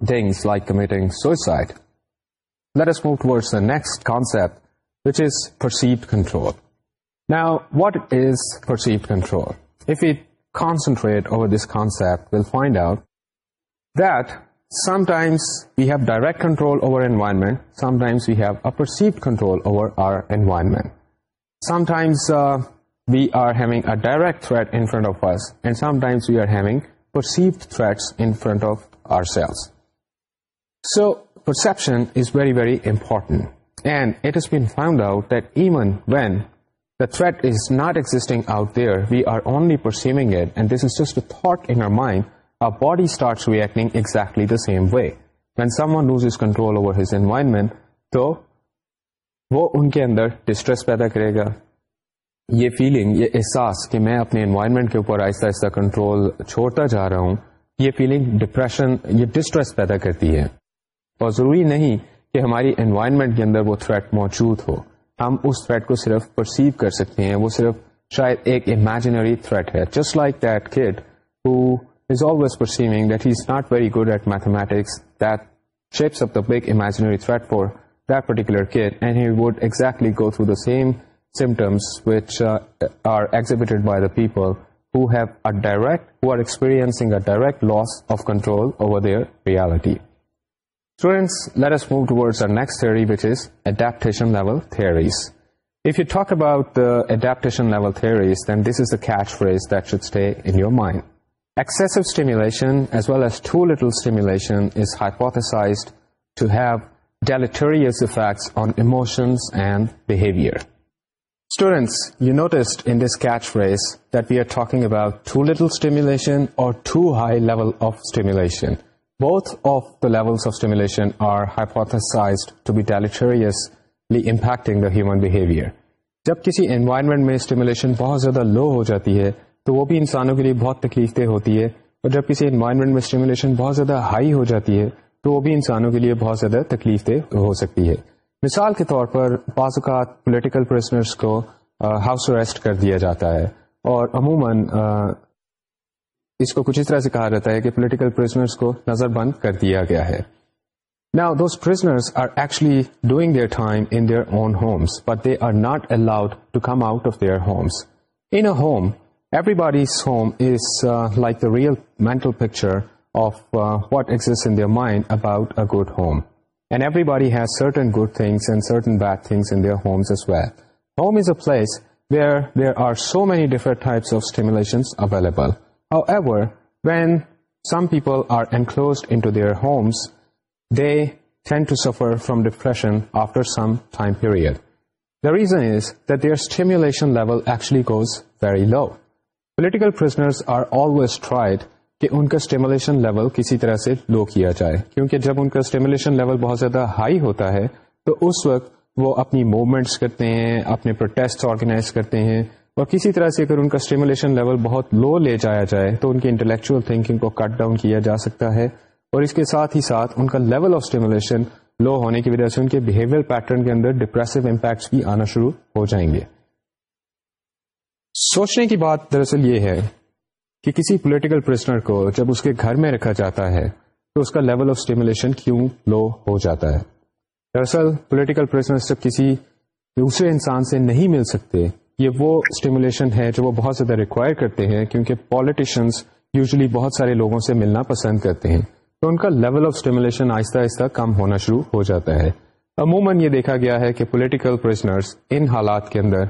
next concept which is parole now what is perceived threat concept we'll find out that sometime we have direct كنٹرولمینٹ sometimes we have ارسیب كنٹرولمینٹ سمٹائیونگ a direct threat of ارسائمز we are having per so perception is very very been and it been even out that even when the threat is not existing out there we are only this is just and this is just mind, our body starts the same way when someone lose his control over his environment, تو وہ ان کے اندر distress پیدا کرے گا یہ feeling یہ احساس کہ میں اپنے انوائرمنٹ کے اوپر آہستہ آہستہ کنٹرول چھوڑتا جا رہا ہوں یہ فیلنگ ڈپریشن یہ ڈسٹریس پیدا کرتی ہے اور ضروری نہیں کہ ہماری انوائرمنٹ کے اندر وہ تھریٹ موجود ہو ہم اس تھریٹ کو صرف پرسیو کر سکتے ہیں وہ صرف شاید ایک امیجنری تھریٹ ہے just like that kid who is always perceiving that he is not very good at mathematics that shapes the big imaginary threat for that particular kid and he could exactly go through the same symptoms which are a direct loss of control over their reality Students, let us move towards our next theory, which is adaptation level theories. If you talk about the adaptation level theories, then this is the catchphrase that should stay in your mind. Excessive stimulation as well as too little stimulation is hypothesized to have deleterious effects on emotions and behavior. Students, you noticed in this catchphrase that we are talking about too little stimulation or too high level of stimulation. both of of the the levels stimulation are hypothesized to be deleteriously impacting human behavior. جب کسی environment میں stimulation بہت زیادہ لو ہو جاتی ہے تو وہ بھی انسانوں کے لیے بہت تکلیف دہ ہوتی ہے اور جب کسی انوائرمنٹ میں اسٹیمولیشن بہت زیادہ ہائی ہو جاتی ہے تو وہ بھی انسانوں کے لیے بہت زیادہ تکلیف دہ ہو سکتی ہے مثال کے طور پر بعض اوقات پولیٹیکل پرسنرس کو ہاؤس اریسٹ کر دیا جاتا ہے اور عموماً اس کو کچھ اس طرح سے کہا جاتا ہے کہ پولیٹیکل پرزنرس کو نظر بند کر دیا گیا ہے Now, those prisoners are actually doing their time in their own homes, but they are not allowed to come out of their homes. In a home, everybody's home is uh, like the real mental picture of uh, what exists in their mind about a good home. And everybody has certain good things and certain bad things in their homes as well. Home is a place where there are so many different types of stimulations available. When some people are enclosed into their homes they after to suffer period. Depression after reason is that their stimulation level actually goes very low political are always tried کہ ان کا stimulation level کسی طرح سے لو کیا جائے کیونکہ جب ان کا اسٹیمولیشن لیول بہت زیادہ ہائی ہوتا ہے تو اس وقت وہ اپنی موومینٹس کرتے ہیں اپنے پروٹیسٹ آرگنائز کرتے ہیں اور کسی طرح سے اگر ان کا اسٹیمولیشن لیول بہت لو لے جایا جائے تو ان کی انٹلیکچوئل تھنکنگ کو کٹ ڈاؤن کیا جا سکتا ہے اور اس کے ساتھ ہی ساتھ ان کا لیول آف اسٹیمولیشن لو ہونے کی وجہ سے ان کے بہیویئر پیٹرن کے اندر ڈپریسو امپیکٹس بھی آنا شروع ہو جائیں گے سوچنے کی بات دراصل یہ ہے کہ کسی پولیٹیکل پرسنر کو جب اس کے گھر میں رکھا جاتا ہے تو اس کا لیول آف اسٹیمولیشن کیوں لو ہو جاتا ہے دراصل پولیٹیکل پرسنر جب کسی دوسرے انسان سے نہیں مل سکتے یہ وہ اسٹیمولیشن ہے جو وہ بہت زیادہ ریکوائر کرتے ہیں کیونکہ پالیٹیشینس یوزلی بہت سارے لوگوں سے ملنا پسند کرتے ہیں تو ان کا لیول آف اسٹیمولیشن آہستہ آہستہ کم ہونا شروع ہو جاتا ہے عموماً یہ دیکھا گیا ہے کہ پولیٹیکل پرزنرس ان حالات کے اندر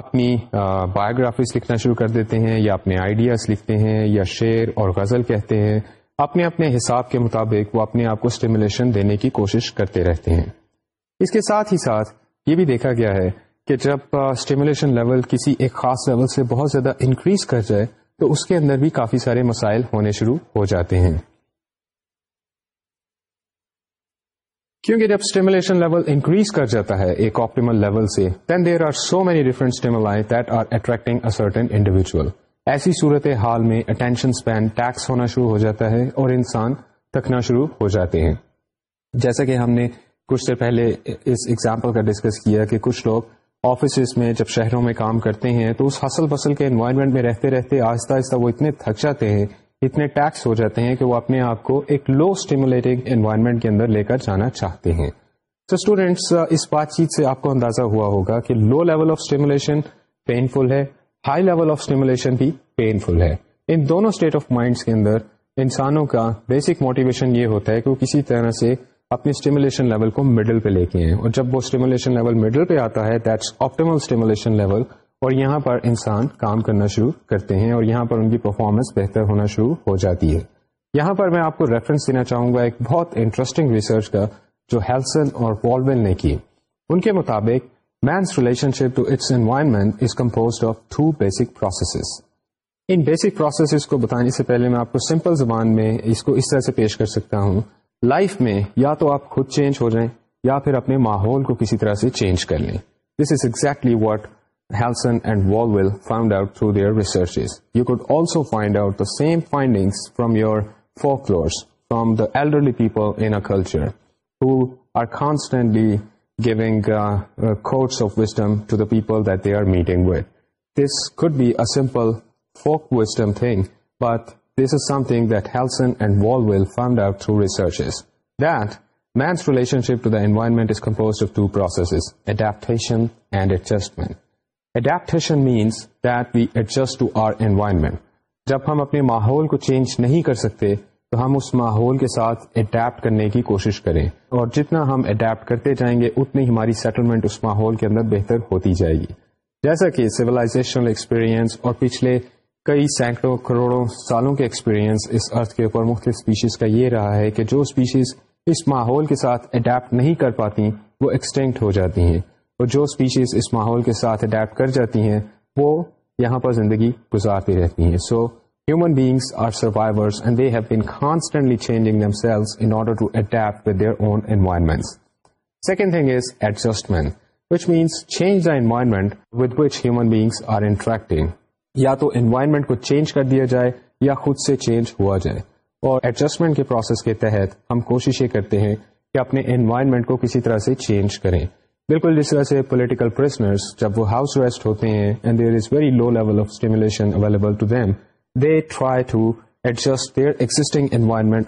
اپنی بایوگرافیز لکھنا شروع کر دیتے ہیں یا اپنے آئیڈیاز لکھتے ہیں یا شعر اور غزل کہتے ہیں اپنے اپنے حساب کے مطابق وہ اپنے آپ کو اسٹیمولیشن دینے کی کوشش کرتے رہتے ہیں اس کے ساتھ ہی ساتھ یہ بھی دیکھا گیا ہے کہ جب اسٹیمولیشن لیول کسی ایک خاص لیول سے بہت زیادہ انکریز کر جائے تو اس کے اندر بھی کافی سارے مسائل ہونے شروع ہو جاتے ہیں کیونکہ جب اسٹیمولیشن لیول انکریز کر جاتا ہے ایک آپٹیمل لیول سے then there are are so many that attracting individual ایسی صورت حال میں اٹینشن اسپین ٹیکس ہونا شروع ہو جاتا ہے اور انسان تھکنا شروع ہو جاتے ہیں جیسا کہ ہم نے کچھ دیر پہلے اس ایگزامپل کا ڈسکس کیا کہ کچھ لوگ آفسز میں جب شہروں میں کام کرتے ہیں تو اس حسل بسل کے انوائرمنٹ میں رہتے رہتے آہستہ آہستہ وہ اتنے تھک جاتے ہیں اتنے ٹیکس ہو جاتے ہیں کہ وہ اپنے آپ کو ایک لو اسٹیمولیٹنگ انوائرمنٹ کے اندر لے کر جانا چاہتے ہیں تو اسٹوڈینٹس uh, اس بات چیت سے آپ کو اندازہ ہوا ہوگا کہ low level of stimulation painful ہے ہائی لیول آف اسٹیمولیشن بھی پینفل ہے ان دونوں اسٹیٹ آف مائنڈس کے اندر انسانوں کا بیسک موٹیویشن یہ ہوتا ہے کہ وہ کسی طرح سے اپنی اسٹیمولیشن لیول کو مڈل پہ لے کے ہیں اور جب وہ اسٹیمولیشن لیول مڈل پہ آتا ہے دیٹس آپٹیمل اسٹیمولیشن لیول اور یہاں پر انسان کام کرنا شروع کرتے ہیں اور یہاں پر ان کی پرفارمنس بہتر ہونا شروع ہو جاتی ہے یہاں پر میں آپ کو ریفرنس دینا چاہوں گا ایک بہت انٹرسٹنگ ریسرچ کا جو ہیلسن اور والون نے کی ان کے مطابق means relationship to its environment is compose of two basic processes in basic processes کو بتانے سے پہلے میں آپ کو سمپل زبان میں اس کو اس طرح سے پیش کر سکتا ہوں لائف میں یا تو آپ خود چینج ہو جائیں یا پھر اپنے ماحول کو کسی طرح سے چینج کر لیں this is exactly what Helson and Wohlwill found out through their researches you could also find out the same findings from your folklores from the elderly people in culture who are constantly giving us with this could be a simple folk wisdom thing but جب ہم اپنے ماحول کو change نہیں کر سکتے تو ہم اس ماحول کے ساتھ اڈیپٹ کرنے کی کوشش کریں اور جتنا ہم اڈیپٹ کرتے جائیں گے اتنی ہماری سیٹلمنٹ اس ماحول کے اندر بہتر ہوتی جائے گی جیسا کہ ایکسپیرئنس اور پچھلے کئی سینکڑوں کروڑوں سالوں کے ایکسپیرینس اس ارتھ کے اوپر مختلف اسپیشیز کا یہ رہا ہے کہ جو اسپیشیز اس ماحول کے ساتھ اڈیپٹ نہیں کر پاتی وہ ایکسٹینکٹ ہو جاتی ہیں اور جو اسپیشیز اس ماحول کے ساتھ اڈیپٹ کر جاتی ہیں وہ یہاں پر زندگی گزارتی رہتی ہیں so human beings are and they have been constantly changing in order to adapt with their own second thing is adjustment which means change the environment with which human beings are interacting یا تو environment کو change کر دیا جائے یا خود سے change ہوا جائے اور ایڈجسٹمنٹ کے پروسیس کے تحت ہم کوشش یہ کرتے ہیں کہ اپنے انوائرمنٹ کو کسی طرح سے چینج کریں بالکل جس طرح سے پولیٹیکل پرسنرس جب وہ ہاؤس ریسٹ ہوتے ہیں and there is very low level of stimulation available to them they try to adjust their existing environment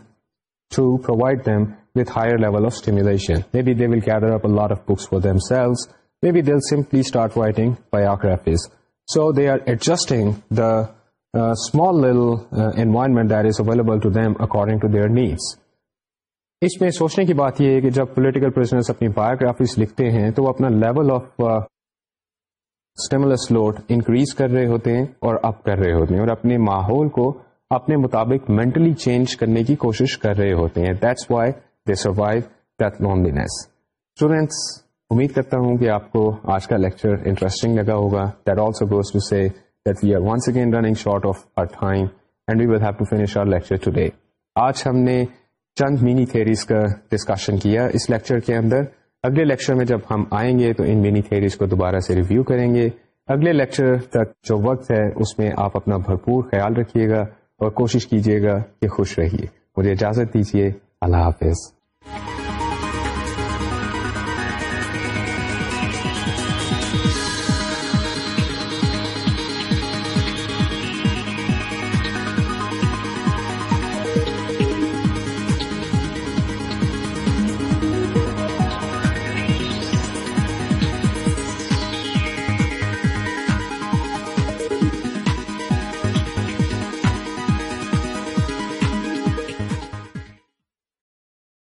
to provide them with higher level of stimulation. Maybe they will gather up a lot of books for themselves. Maybe they'll simply start writing biographies. So they are adjusting according to their needs اس میں سوچنے کی بات یہ ہے کہ جب political اپنی biographies لکھتے ہیں تو وہ اپنا لیول آف لوڈ انکریز کر رہے ہوتے ہیں اور اپ کر رہے ہوتے ہیں اور اپنے ماحول کو اپنے مطابق مینٹلی چینج کرنے کی کوشش کر رہے ہوتے ہیں that's why they survive that students امید کرتا ہوں کہ آپ کو آج کا لیکچر انٹرسٹنگ لگا ہوگا that that also goes to to we we are are are once again running short of time and will have finish lecture today آج ہم نے چند مینی تھیریز کا ڈسکشن کیا اس لیکچر کے اندر اگلے لیکچر میں جب ہم آئیں گے تو ان مینی تھیریز کو دوبارہ سے ریویو کریں گے اگلے لیکچر تک جو وقت ہے اس میں آپ اپنا بھرپور خیال رکھیے گا اور کوشش کیجیے گا کہ خوش رہیے مجھے اجازت دیجیے اللہ حافظ